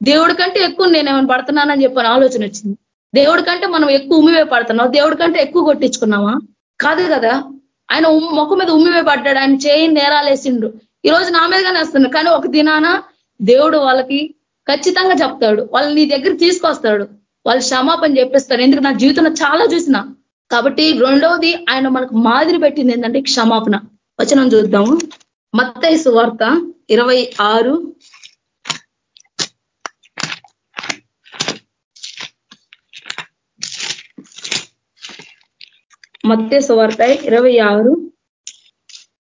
దేవుడి కంటే ఎక్కువ నేనేమైనా పడుతున్నానని చెప్పని ఆలోచన వచ్చింది. దేవుడి కంటే మనం ఎక్కువ ఉమ్మివే పడుతున్నాం దేవుడి కంటే ఎక్కువ కొట్టించుకున్నామా? కాదు కదా. ఆయన ముఖం మీద ఉమ్మివే పడ్డాడు. ఆయన చేయి నేరాలేసిండు. ఈ రోజు నా మీదగానే వస్తున్నాడు. కానీ ఒక దినాన దేవుడు వాళ్ళకి ఖచ్చితంగా చెప్తాడు. వాళ్ళు నీ దగ్గర తీసుకొస్తాడు. వాళ్ళు క్షమాపణ చెప్పిస్తాడు ఎందుకు? నా జీవితంలో చాలా చూసిన. కాబట్టి రెండవది ఆయన మనకు మాదిరి పెట్టింది ఏంటంటే క్షమాపణ. వచనం చూద్దాము. మత్తయ్య సువార్త ఇరవై ఆరు. మత్తే సువార్త ఇరవై ఆరు.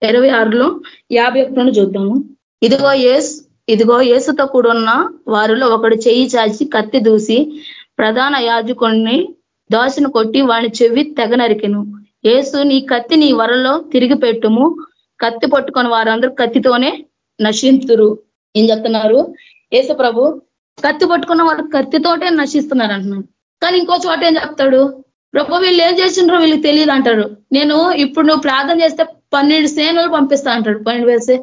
ఇరవై ఆరులో యాభై ఒకటిను చూద్దాము. ఇదిగో ఏస్ ఇదిగో ఏసుతో కూడున్న వారిలో ఒకడు చెయ్యి చాచి కత్తి దూసి ప్రధాన యాజకుణ్ణి దోశను కొట్టి వాని చెవి తెగ నరికెను. ఏసు నీ కత్తి నీ వరలో తిరిగి పెట్టుము. కత్తి పట్టుకొని వారందరూ కత్తితోనే నశింతురు. ఏం చెప్తున్నారు? ఏసు ప్రభు కత్తి పట్టుకున్న వాళ్ళు కత్తితోటే నశిస్తున్నారు అంటున్నాడు కానీ ఇంకో చోట ఏం చెప్తాడు? ప్రభు వీళ్ళు ఏం చేసిండ్రో వీళ్ళకి తెలియదు అంటారు నేను ఇప్పుడు నువ్వు ప్రార్థన చేస్తే పన్నెండు సేనలు పంపిస్తా అంటాడు. పన్నెండు వేసే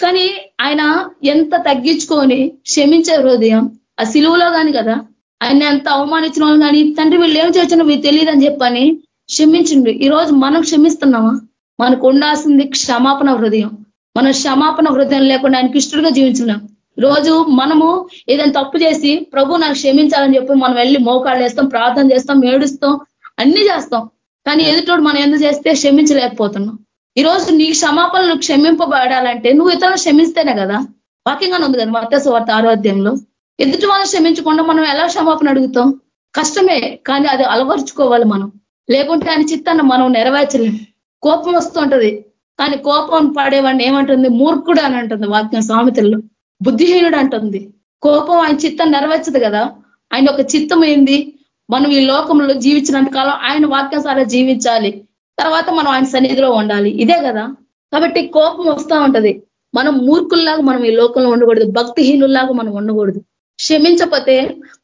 కానీ ఆయన ఎంత తగ్గించుకొని క్షమించే హృదయం. ఆ సిలువులో కానీ కదా? ఆయన ఎంత అవమానించిన వాళ్ళు కానీ తండ్రి వీళ్ళు ఏం చేసినా మీకు తెలియదని చెప్పని క్షమించిండు. ఈ రోజు మనం క్షమిస్తున్నామా? మనకు ఉండాల్సింది క్షమాపణ హృదయం. మన క్షమాపణ హృదయం లేకుండా ఆయనకి ఇష్టడుగా జీవించినాం రోజు మనము ఏదైనా తప్పు చేసి ప్రభు నాకు క్షమించాలని చెప్పి మనం వెళ్ళి మోకాళ్ళు వేస్తాం ప్రార్థన చేస్తాం ఏడుస్తాం అన్ని చేస్తాం. కానీ ఎదుటోడు మనం ఎందుకు చేస్తే క్షమించలేకపోతున్నాం. ఈ రోజు నీ క్షమాపణలు క్షమింపబడాలంటే నువ్వు ఇతరులు క్షమిస్తేనే కదా. వాక్యంగానే ఉంది కదా మత్స్య వార్త ఆరోగ్యంలో ఎదుటి వాళ్ళని క్షమించకుండా మనం ఎలా క్షమాపణ అడుగుతాం? కష్టమే కానీ అది అలవరుచుకోవాలి మనం. లేకుంటే ఆయన చిత్తాన్ని మనం నెరవేర్చలేం. కోపం వస్తుంటది కానీ కోపం పడేవాడిని ఏమంటుంది? మూర్ఖుడు అని అంటుంది వాక్యం సామెతల్లో. బుద్ధిహీనుడు అంటుంది. కోపం ఆయన చిత్తం నెరవేర్చదు కదా? ఆయన ఒక చిత్తం ఏంది? మనం ఈ లోకంలో జీవించినంత కాలం ఆయన వాక్యాసారా జీవించాలి. తర్వాత మనం ఆయన సన్నిధిలో ఉండాలి. ఇదే కదా? కాబట్టి కోపం వస్తూ ఉంటది. మనం మూర్ఖుల్లాగా మనం ఈ లోకంలో ఉండకూడదు. భక్తిహీనుల్లాగా మనం ఉండకూడదు. క్షమించకపోతే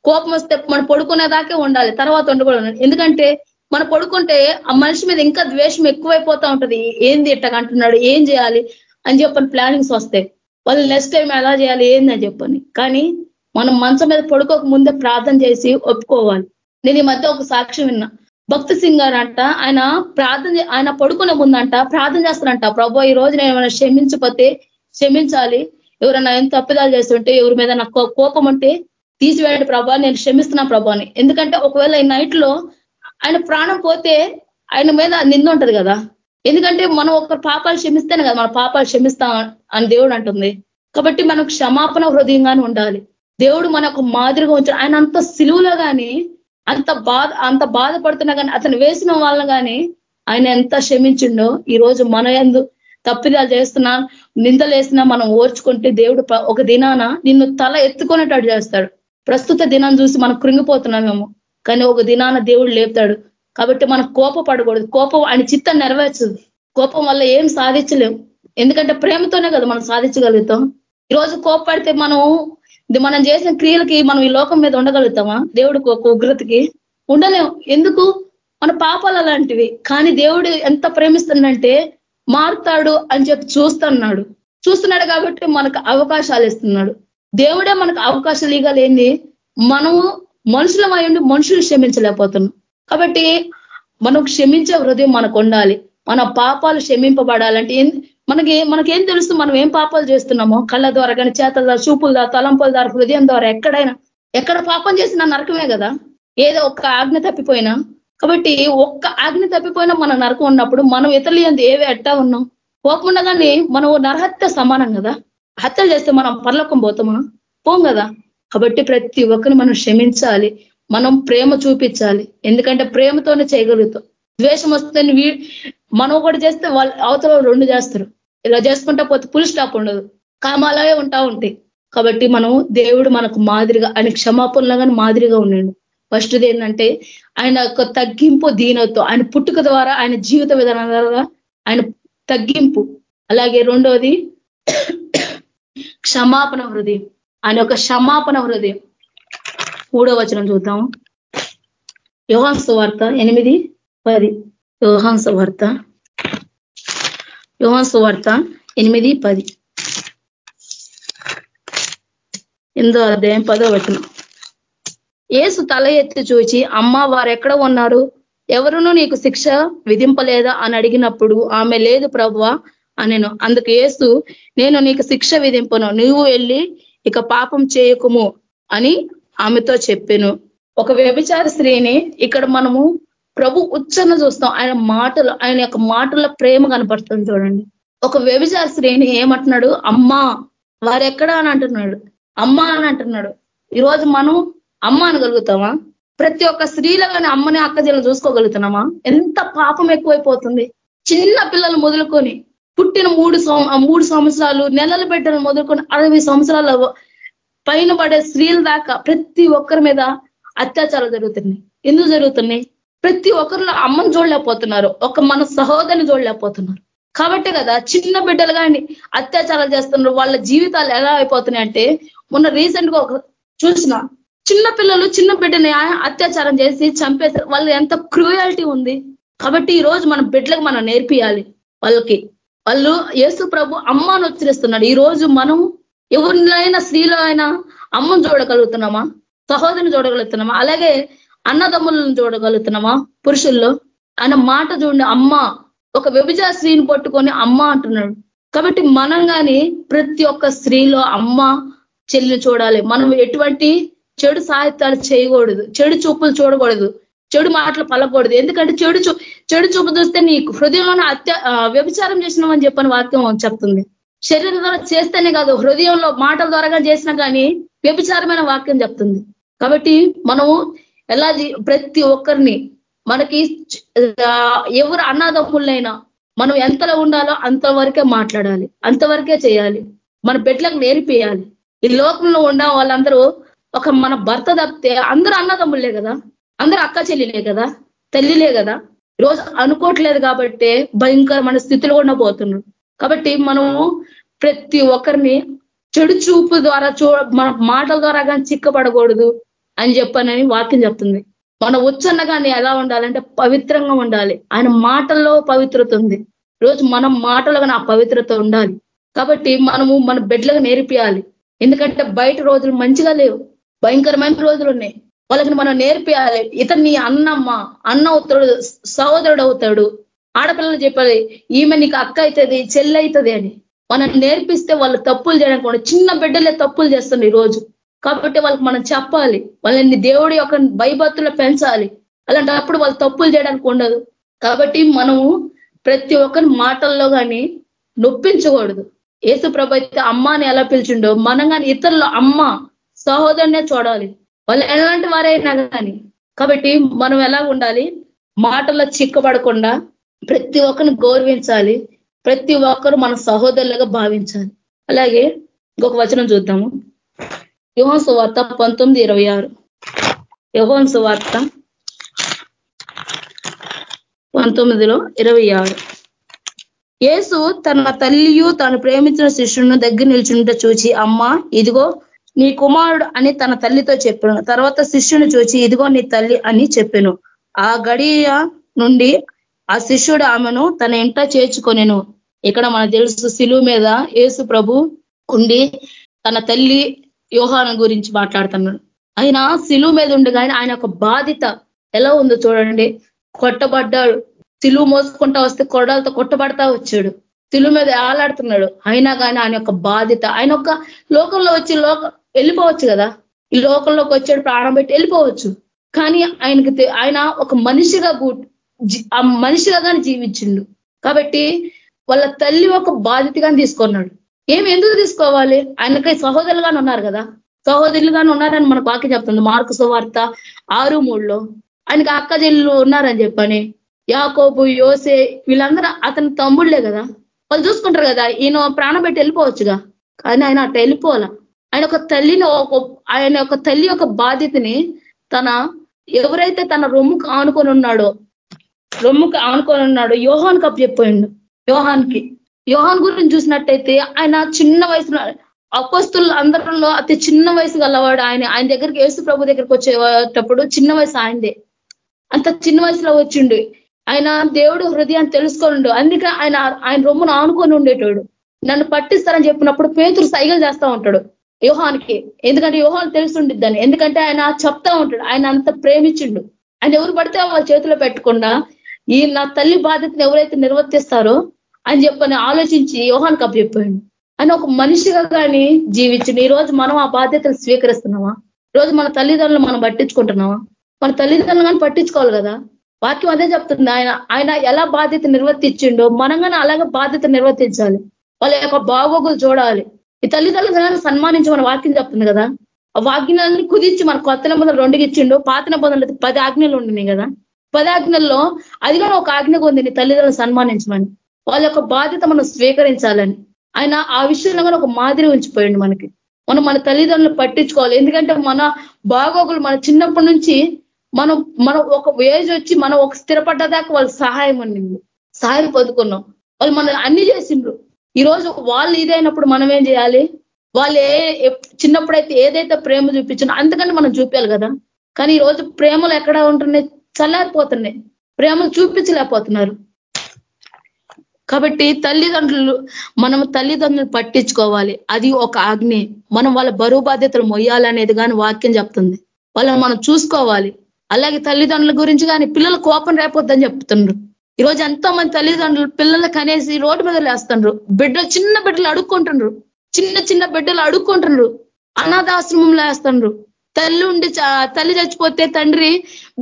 కోపం వస్తే మనం పడుకునేదాకే ఉండాలి తర్వాత ఉండకూడదు ఎందుకంటే మనం పడుకుంటే ఆ మనిషి మీద ఇంకా ద్వేషం ఎక్కువైపోతా ఉంటది. ఏంది ఇట్టకంటున్నాడు ఏం చేయాలి? అని చెప్పని ప్లానింగ్స్ వస్తాయి. వాళ్ళు నెక్స్ట్ టైం ఎలా చేయాలి? ఏందని చెప్పని. కానీ మనం మంచం మీద పడుకోక ముందే ప్రార్థన చేసి ఒప్పుకోవాలి. నేను ఈ మధ్య ఒక సాక్ష్యం విన్నా. భక్తి సింగ్ గారు అంట ఆయన ప్రార్థన ఆయన పడుకునే ముందంట ప్రార్థన చేస్తారంట. ప్రభు ఈ రోజు నేను ఏమైనా క్షమించకపోతే క్షమించాలి. ఎవరైనా ఎంత తప్పిదాలు చేస్తుంటే ఎవరి మీద నాకు కోపం ఉంటే తీసివేయండి ప్రభా నేను క్షమిస్తున్నా ప్రభాని ఎందుకంటే ఒకవేళ ఈ నైట్లో ఆయన ప్రాణం పోతే ఆయన మీద నింద ఉంటది కదా. ఎందుకంటే మనం ఒక పాపాలు క్షమిస్తేనే కదా మన పాపాలు క్షమిస్తాం అని దేవుడు అంటుంది. కాబట్టి మనం క్షమాపణ హృదయంగానే ఉండాలి. దేవుడు మనకు మాదిరిగా ఉంచాడు ఆయన అంత సిలువులో కానీ అంత బాధ అంత బాధపడుతున్నా కానీ అతను వేసిన వాళ్ళని కానీ ఆయన ఎంత క్షమించిండో ఈ రోజు మన ఎందు తప్పిదాలు చేస్తున్నా నిందలు వేసినా మనం ఓర్చుకుంటే దేవుడు ఒక దినాన నిన్ను తల ఎత్తుకునేటట్టు చేస్తాడు. ప్రస్తుత దినం చూసి మనం కృంగిపోతున్నామేమో కానీ ఒక దినాన దేవుడు లేపుతాడు. కాబట్టి మనం కోపపడకూడదు. కోపం ఆయన చిత్తం నెరవేర్చదు. కోపం వల్ల ఏం సాధించలేం. ఎందుకంటే ప్రేమతోనే కదా మనం సాధించగలుగుతాం. ఈరోజు కోపడితే మనం మనం చేసిన క్రియలకి మనం ఈ లోకం మీద ఉండగలుగుతామా? దేవుడికి ఒక ఉగ్రతకి ఉండలేం. ఎందుకు? మన పాపాలు అలాంటివి. కానీ దేవుడు ఎంత ప్రేమిస్తుందంటే మారుతాడు అని చెప్పి చూస్తున్నాడు. చూస్తున్నాడు కాబట్టి మనకు అవకాశాలు ఇస్తున్నాడు. దేవుడే మనకు అవకాశాలు ఇవ్వలేంది మనము మనుషులం అయ్యండి మనుషులు క్షమించలేకపోతున్నాం. కాబట్టి మనం క్షమించే హృదయం మనకు ఉండాలి. మన పాపాలు క్షమింపబడాలంటే మనకి మనకేం తెలుసు? మనం ఏం పాపాలు చేస్తున్నామో? కళ్ళ ద్వారా కానీ చేతల ద్వారా చూపుల ద్వారా తలంపుల ద్వారా హృదయం ద్వారా ఎక్కడైనా ఎక్కడ పాపం చేసినా నరకమే కదా? ఏదో ఒక్క ఆజ్ఞ తప్పిపోయినా కాబట్టి ఒక్క ఆజ్ఞ తప్పిపోయినా మన నరకం ఉన్నప్పుడు మనం ఇతరులు ఎందు ఏవి ఎట్టా ఉన్నాం? పోకుండా కానీ మనం నరహత్య సమానం కదా? హత్య చేస్తే మనం పర్లోకం పోతామా? పోం కదా? కాబట్టి ప్రతి ఒక్కరిని మనం క్షమించాలి. మనం ప్రేమ చూపించాలి. ఎందుకంటే ప్రేమతోనే చేయగలుగుతాం. ద్వేషం వస్తే మనం ఒకటి చేస్తే వాళ్ళు అవతల రెండు చేస్తారు. ఇలా చేసుకుంటా పోతే పుల్ స్టాప్ ఉండదు. కామాలే ఉంటా ఉంటాయి. కాబట్టి మనం దేవుడు మనకు మాదిరిగా అని క్షమాపణలో క్షమాపణలుగానే మాదిరిగా ఉండండి. ఫస్ట్ది ఏంటంటే ఆయన యొక్క తగ్గింపు దీనత్వం ఆయన పుట్టుక ద్వారా ఆయన జీవిత విధానం ద్వారా ఆయన తగ్గింపు. అలాగే రెండోది క్షమాపణ హృదయం. ఆయన యొక్క క్షమాపణ హృదయం. మూడో వచనం చూద్దాం. యోహాంస వార్త ఎనిమిది పది. యోహాంస వార్త. యోహాంస వార్త ఎనిమిది పది. ఎందో అధ్యాయం పదో వచనం. ఏసు తల ఎత్తి చూచి అమ్మ వారెక్కడ ఉన్నారు? ఎవరునూ నీకు శిక్ష విధింపలేదా? అని అడిగినప్పుడు ఆమె లేదు ప్రభువ అనెను. అందుకు ఏసు నేను నీకు శిక్ష విధింపను. నువ్వు వెళ్ళి ఇక పాపం చేయకుము అని ఆమెతో చెప్పాను. ఒక వ్యభిచార స్త్రీని ఇక్కడ మనము ప్రభు ఉచ్చరణ చూస్తాం. ఆయన మాటలు ఆయన యొక్క మాటల్లో ప్రేమ కనపడుతుంది చూడండి. ఒక వ్యభిచార స్త్రీని ఏమంటున్నాడు? అమ్మా వారెక్కడా? అని అంటున్నాడు. అమ్మా అని అంటున్నాడు. ఈరోజు మనం అమ్మ అనగలుగుతామా ప్రతి ఒక్క స్త్రీలో కానీ అమ్మని అక్కజలను చూసుకోగలుగుతున్నామా? ఎంత పాపం ఎక్కువైపోతుంది. చిన్న పిల్లలు మొదలుకొని పుట్టిన మూడు మూడు సంవత్సరాలు నెలలు పెట్టడం మొదలుకొని అరవై సంవత్సరాల పైన పడే స్త్రీల దాకా ప్రతి ఒక్కరి మీద అత్యాచారాలు జరుగుతున్నాయి. ఎందుకు జరుగుతున్నాయి? ప్రతి ఒక్కరిలో అమ్మను చూడలేకపోతున్నారు. ఒక మన సహోదరిని చూడలేకపోతున్నారు. కాబట్టి కదా చిన్న బిడ్డలు కానీ అత్యాచారాలు చేస్తున్నారు. వాళ్ళ జీవితాలు ఎలా అయిపోతున్నాయి అంటే మొన్న రీసెంట్గా ఒక చూసిన చిన్న పిల్లలు చిన్న బిడ్డని అత్యాచారం చేసి చంపేశారు వాళ్ళు ఎంత క్రూయాలిటీ ఉంది. కాబట్టి ఈ రోజు మన బిడ్డలకు మనం నేర్పియాలి. వాళ్ళకి వాళ్ళు యేసు ప్రభు అమ్మను ఉచ్చరిస్తున్నాడు ఈ రోజు మనం ఎవరినైనా స్త్రీలో అయినా అమ్మను చూడగలుగుతున్నామా? సహోదరిని చూడగలుగుతున్నామా? అలాగే అన్నదమ్ములను చూడగలుగుతున్నామా? పురుషుల్లో ఆయన మాట చూడండి. అమ్మ ఒక వ్యభిచార స్త్రీని పట్టుకొని అమ్మ అంటున్నాడు. కాబట్టి మనం కానీ ప్రతి ఒక్క స్త్రీలో అమ్మ చెల్లిని చూడాలి. మనం ఎటువంటి చెడు సాహిత్యాలు చేయకూడదు చెడు చూపులు చూడకూడదు చెడు మాటలు పలకూడదు. ఎందుకంటే చెడు చెడు చూపు చూస్తే నీకు హృదయంలోనే అత్య వ్యభిచారం చేసినామని చెప్పని వాక్యం చెప్తుంది. శరీరం ద్వారా చేస్తేనే కాదు హృదయంలో మాటల ద్వారా చేసినా కానీ వ్యభిచారమైన వాక్యం చెప్తుంది. కాబట్టి మనము ఎలా ప్రతి ఒక్కరిని మనకి ఎవరు అన్నదమ్ములైనా మనం ఎంతలో ఉండాలో అంతవరకే మాట్లాడాలి అంతవరకే చేయాలి. మన బిడ్డలకు నేర్పియాలి. ఈ లోకంలో ఉన్న వాళ్ళందరూ ఒక మన భర్త తప్పితే అందరూ అన్నదమ్ములే కదా? అందరూ అక్క చెల్లిలే కదా? తల్లిలే కదా? ఈరోజు అనుకోవట్లేదు కాబట్టి భయంకరమైన స్థితిలో కూడా పోతున్నాడు కాబట్టి మనము ప్రతి ఒక్కరిని చెడు చూపు ద్వారా చూ మన మాటల ద్వారా కానీ చిక్కపడకూడదు అని చెప్పానని వాక్యం చెప్తుంది. మన ఉచ్చన్న కానీ ఎలా ఉండాలంటే పవిత్రంగా ఉండాలి. ఆయన మాటల్లో పవిత్రత ఉంది. రోజు మనం మాటలో కానీ ఆ పవిత్రత ఉండాలి. కాబట్టి మనము మన బిడ్డలకు నేర్పియాలి. ఎందుకంటే బయట రోజులు మంచిగా లేవు. భయంకరమైన రోజులు ఉన్నాయి. వాళ్ళకి మనం నేర్పియాలి. ఇతని అన్నమ్మ అన్న అవుతాడు సహోదరుడు అవుతాడు. ఆడపిల్లలు చెప్పాలి ఈమె నీకు అక్క అవుతుంది చెల్లి అవుతుంది అని. మనం నేర్పిస్తే వాళ్ళు తప్పులు చేయడానికి చిన్న బిడ్డలే తప్పులు చేస్తుంది రోజు. కాబట్టి వాళ్ళకి మనం చెప్పాలి వాళ్ళని దేవుడి యొక్క భయభత్తులు పెంచాలి. అలాంటప్పుడు వాళ్ళు తప్పులు చేయడానికి ఉండదు. కాబట్టి మనము ప్రతి ఒక్కరి మాటల్లో కానీ నొప్పించకూడదు. ఏసు ప్రభ అయితే అమ్మాని ఎలా పిలిచిండో మనం కానీ ఇతరులు అమ్మ సహోదరునే చూడాలి. వాళ్ళు ఎలాంటి వారైనా కానీ కాబట్టి మనం ఎలా ఉండాలి? మాటల్లో చిక్కబడకుండా ప్రతి ఒక్కరిని గౌరవించాలి. ప్రతి ఒక్కరు మన సహోదరులుగా భావించాలి. అలాగే ఇంకొక వచనం చూద్దాము. యువన్ సువార్త పంతొమ్మిది ఇరవై ఆరు. యువన్ సువార్త పంతొమ్మిదిలో ఇరవై ఆరు. యేసు తన తల్లియు తాను ప్రేమించిన శిష్యును దగ్గర నిల్చుంటే చూచి అమ్మ ఇదిగో నీ కుమారుడు అని తన తల్లితో చెప్పాను. తర్వాత శిష్యుని చూచి ఇదిగో నీ తల్లి అని చెప్పాను. ఆ గడియ నుండి ఆ శిష్యుడు ఆమెను తన ఇంట చేర్చుకొనిను. ఇక్కడ మన తెలుసు శిలువు మీద యేసు ప్రభు ఉండి తన తల్లి యోహాను గురించి మాట్లాడుతున్నాడు. ఆయన శిలువు మీద ఉండి కానీ ఆయన ఒక బాధిత. ఎలా ఉందో చూడండి. కొట్టబడ్డాడు. సిలువు మోసుకుంటా వస్తే కొడాలతో కొట్టబడతా వచ్చాడు. సిలువు మీద ఆలాడుతున్నాడు అయినా కానీ ఆయన యొక్క బాధ్యత ఆయన ఒక లోకంలో వచ్చి లోక వెళ్ళిపోవచ్చు కదా. ఈ లోకంలోకి వచ్చాడు ప్రాణం పెట్టి వెళ్ళిపోవచ్చు. కానీ ఆయనకి ఆయన ఒక మనిషిగా ఆ మనిషిగా కానీ జీవించిండు. కాబట్టి వాళ్ళ తల్లి ఒక బాధ్యతగా తీసుకున్నాడు. ఏమి ఎందుకు తీసుకోవాలి? ఆయనకై సహోదరులుగానే ఉన్నారు కదా. సహోదరులుగానే ఉన్నారని మనకు వాక్యం చెప్తుంది. మార్కు సువార్త ఆరు మూడులో. ఆయనకి అక్క చెల్లు ఉన్నారని చెప్పని. యాకోబు యోసే వీళ్ళందరూ అతని తమ్ముళ్ళే కదా. వాళ్ళు చూసుకుంటారు కదా ఈయన ప్రాణం పెట్టి వెళ్ళిపోవచ్చుగా. కానీ ఆయన అట్ట వెళ్ళిపోవాలా? ఆయన ఒక తల్లిని ఒక ఆయన ఒక తల్లి యొక్క బాధ్యతని తన ఎవరైతే తన రొమ్ముకు ఆనుకొని ఉన్నాడో రొమ్ముకు ఆనుకొని ఉన్నాడో యోహాన్కి అప్పు చెప్పిపోయిండు యోహాన్కి. యోహాన్ గురించి చూసినట్టయితే ఆయన చిన్న వయసులో అపస్తులు అందరిలో అతి చిన్న వయసు గలవాడు ఆయన ఆయన దగ్గరికి యేసు ప్రభు దగ్గరికి వచ్చేటప్పుడు చిన్న వయసు ఆయనదే. అంత చిన్న వయసులో వచ్చిండు. ఆయన దేవుడు హృదయాన్ని తెలుసుకోండు అందుకే ఆయన ఆయన రొమ్మును ఆనుకొని ఉండేటోడు. నన్ను పట్టిస్తారని చెప్పినప్పుడు పేతురు సైగలు చేస్తా ఉంటాడు. యోహానికి. ఎందుకంటే యోహాన్ తెలుసుండిద్దని. ఎందుకంటే ఆయన చెప్తా ఉంటాడు. ఆయన అంత ప్రేమించిండు. ఆయన ఎవరు పడితే వాళ్ళ చేతిలో పెట్టకుండా ఈ నా తల్లి బాధ్యతను ఎవరైతే నిర్వర్తిస్తారో అని చెప్పని ఆలోచించి యోహానికి అప్పచెప్పాడు. అని ఒక మనిషిగా కానీ జీవించిండు. ఈ రోజు మనం ఆ బాధ్యతలు స్వీకరిస్తున్నామా? రోజు మన తల్లిదండ్రులు మనం పట్టించుకుంటున్నామా? మన తల్లిదండ్రులు కానీ పట్టించుకోవాలి కదా? వాక్యం అదే చెప్తుంది. ఆయన ఆయన ఎలా బాధ్యత నిర్వర్తించిండో మనం కానీ అలాగే బాధ్యత నిర్వర్తించాలి. వాళ్ళ యొక్క బాగోగులు చూడాలి. ఈ తల్లిదండ్రులు సన్మానించమని వాక్యం చెప్తుంది కదా. ఆ వాక్యాలని కుదించి మన కొత్త నిబంధనలు రెండుకి ఇచ్చిండు పాత నిబంధనలు పది ఆజ్ఞలు ఉండినాయి కదా. పది ఆజ్ఞల్లో అది కూడా ఒక ఆజ్ఞకు ఉంది నీ తల్లిదండ్రులు సన్మానించమని. వాళ్ళ యొక్క బాధ్యత మనం స్వీకరించాలని. ఆయన ఆ విషయంలో కూడా ఒక మాదిరి ఉంచిపోయింది మనకి. మనం మన తల్లిదండ్రులు పట్టించుకోవాలి. ఎందుకంటే మన బాగోగులు మన చిన్నప్పటి నుంచి మనం మనం ఒక ఏజ్ వచ్చి మనం ఒక స్థిరపడ్డదాకా వాళ్ళ సహాయం ఉండింది. సహాయం పొందుకున్నాం. వాళ్ళు మనం అన్ని చేసిండ్రు. ఈరోజు వాళ్ళు ఇదైనప్పుడు మనం ఏం చేయాలి? వాళ్ళు ఏ చిన్నప్పుడైతే ఏదైతే ప్రేమ చూపించినా అంతకంటే మనం చూపించాలి కదా. కానీ ఈ రోజు ప్రేమలు ఎక్కడ ఉంటున్నాయి? చల్లారిపోతున్నాయి. ప్రేమలు చూపించలేకపోతున్నారు. కాబట్టి తల్లిదండ్రులు మనం తల్లిదండ్రులు పట్టించుకోవాలి. అది ఒక ఆజ్ఞే. మనం వాళ్ళ బరువు బాధ్యతలు మొయ్యాలనేది కానీ వాక్యం చెప్తుంది. వాళ్ళని మనం చూసుకోవాలి. అలాగే తల్లిదండ్రుల గురించి కానీ పిల్లల కోపం రేపొద్దని చెప్తున్నారు. ఈరోజు ఎంతో మంది తల్లిదండ్రులు పిల్లలు అనేసి రోడ్డు మీద లేస్తుండ్రు. బిడ్డలు చిన్న బిడ్డలు అడుక్కుంటుండ్రు. చిన్న చిన్న బిడ్డలు అడుక్కుంటుండ్రు. అనాథాశ్రమంలో వేస్తుండ్రు తల్లి ఉండి తల్లి చచ్చిపోతే తండ్రి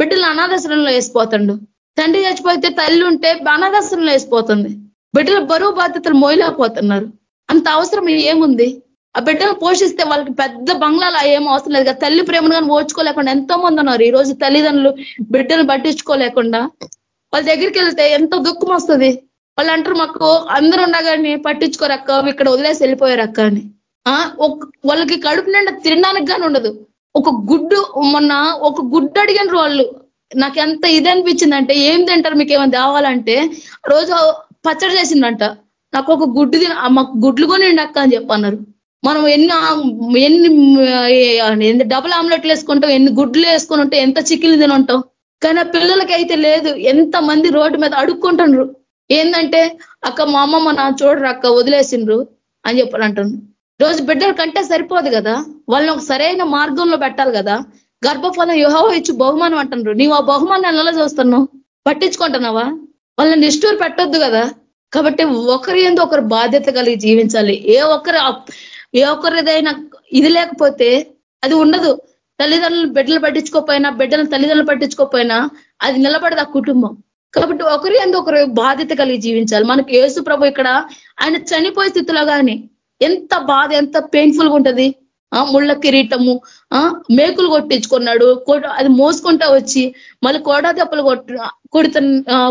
బిడ్డలు అనాథాశ్రమంలో వేసిపోతుండు. తండ్రి చచ్చిపోతే తల్లి ఉంటే అనాథాశ్రమంలో వేసిపోతుంది. బిడ్డల బరువు బాధ్యతలు మోయలేకపోతున్నారు. అంత అవసరం ఏముంది? ఆ బిడ్డలు పోషిస్తే వాళ్ళకి పెద్ద బంగ్లాలు ఏం అవసరం లేదు కదా. తల్లి ప్రేమను కానీ ఓర్చుకోలేకుండా ఎంతో మంది ఉన్నారు. ఈ రోజు తల్లిదండ్రులు బిడ్డలు పట్టించుకోలేకుండా వాళ్ళ దగ్గరికి వెళ్తే ఎంతో దుఃఖం వస్తుంది. వాళ్ళు అంటారు మాకు అందరూ ఉండగాని పట్టించుకోరక్క ఇక్కడ వదిలేసి వెళ్ళిపోయారు అక్క అని. వాళ్ళకి కడుపు నిండా తినడానికి కానీ ఉండదు. ఒక గుడ్డు మొన్న ఒక గుడ్డు అడిగినారు వాళ్ళు. నాకు ఎంత ఇది అనిపించిందంటే ఏం తింటారు మీకు ఏమైనా తేవాలంటే రోజు పచ్చడి చేసిందంట నాకు ఒక గుడ్డు తిన మాకు గుడ్లు కొనిండి అక్క అని చెప్పన్నారు మనం ఎన్ని ఎన్ని డబుల్ ఆమ్లెట్లు వేసుకుంటాం ఎన్ని గుడ్లు వేసుకొని ఉంటాం ఎంత చికెన్ తిని ఉంటాం. కానీ ఆ పిల్లలకి అయితే లేదు. ఎంత మంది రోడ్డు మీద అడుక్కుంటుండ్రు. ఏంటంటే అక్క మా అమ్మ నా చూడరు అక్క వదిలేసిండ్రు అని చెప్పని రోజు బిడ్డల కంటే సరిపోదు కదా. వాళ్ళని ఒక సరైన మార్గంలో పెట్టాలి కదా. గర్భఫలం యుహో ఇచ్చి బహుమానం అంటున్నారు నీవు ఆ బహుమానాన్ని ఎలా చూస్తున్నావు? పట్టించుకుంటున్నావా? వాళ్ళని నిష్ఠూరు పెట్టొద్దు కదా. కాబట్టి ఒకరి ఎందు ఒకరు బాధ్యత కలిగి జీవించాలి. ఏ ఒక్కరు ఏ ఒక్కరిదైనా ఇది లేకపోతే అది ఉండదు. తల్లిదండ్రులు బిడ్డలు పట్టించుకోపోయినా బిడ్డలను తల్లిదండ్రులు పట్టించుకోకపోయినా అది నిలబడదు ఆ కుటుంబం. కాబట్టి ఒకరి ఎందు ఒకరు బాధ్యత కలిగి జీవించాలి. మనకి యేసు ప్రభు ఇక్కడ ఆయన చనిపోయే స్థితిలో కానీ ఎంత బాధ ఎంత పెయిన్ఫుల్ ఉంటుంది. ఉంటది ముళ్ళ కిరీటము మేకులు కొట్టించుకున్నాడు. అది మోసుకుంటా వచ్చి మళ్ళీ కోడా దెబ్బలు కొట్టు కొడుత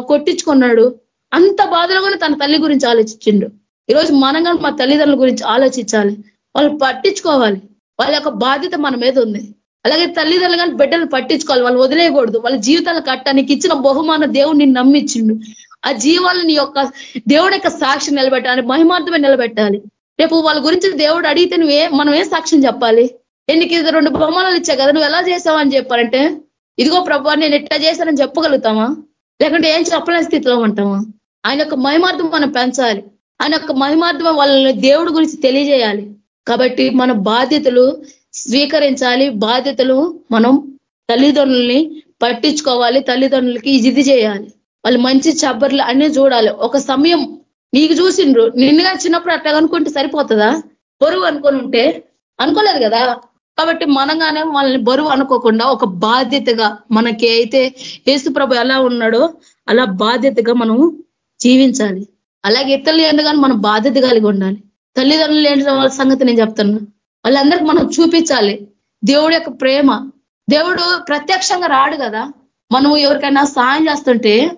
కొట్టించుకున్నాడు. అంత బాధలో కూడా తన తల్లి గురించి ఆలోచించిండు. ఈరోజు మనం కానీ మా తల్లిదండ్రుల గురించి ఆలోచించాలి. వాళ్ళు పట్టించుకోవాలి. వాళ్ళ యొక్క బాధ్యత మన మీద ఉంది. అలాగే తల్లిదండ్రులు కానీ బిడ్డలు పట్టించుకోవాలి. వాళ్ళు వదిలేయకూడదు. వాళ్ళ జీవితాలు కట్టడానికి ఇచ్చిన బహుమాన దేవుడు నమ్మించిండు. ఆ జీవాలని యొక్క దేవుడి యొక్క సాక్షి నిలబెట్టాలి. మహిమార్థమే నిలబెట్టాలి. రేపు వాళ్ళ గురించి దేవుడు అడిగితే నువ్వే మనం ఏం సాక్ష్యం చెప్పాలి? ఎన్నికి రెండు బహుమానాలు ఇచ్చా కదా నువ్వు ఎలా చేసావు అని చెప్పారంటే ఇదిగో ప్రభు నేను ఎట్లా చేశానని చెప్పగలుగుతామా లేకుంటే ఏం చెప్పలేని స్థితిలో ఉంటామా ఆయన యొక్క మహిమార్థం మనం పెంచాలి. ఆయన యొక్క మహిమార్థం వాళ్ళని దేవుడి గురించి తెలియజేయాలి. కాబట్టి మన బాధ్యతలు స్వీకరించాలి. బాధ్యతలు మనం తల్లిదండ్రుల్ని పట్టించుకోవాలి. తల్లిదండ్రులకి ఇది చేయాలి. వాళ్ళు మంచి చబ్బర్లు అన్నీ చూడాలి. ఒక సమయం నీకు చూసిండ్రు. నిన్నగా చిన్నప్పుడు అట్లా అనుకుంటే సరిపోతుందా? బరువు అనుకొని ఉంటే అనుకోలేదు కదా? కాబట్టి మనంగానే వాళ్ళని బరువు అనుకోకుండా ఒక బాధ్యతగా మనకి అయితే ఏసుప్రభు ఎలా ఉన్నాడో అలా బాధ్యతగా మనం జీవించాలి. అలాగే ఇతరులు కానీ మనం బాధ్యత కలిగి ఉండాలి. తల్లిదండ్రులు ఏంటి వాళ్ళ సంగతి నేను చెప్తున్నా. వాళ్ళందరికీ మనం చూపించాలి. దేవుడి యొక్క ప్రేమ. దేవుడు ప్రత్యక్షంగా రాడు కదా. మనం ఎవరికైనా సాయం చేస్తుంటే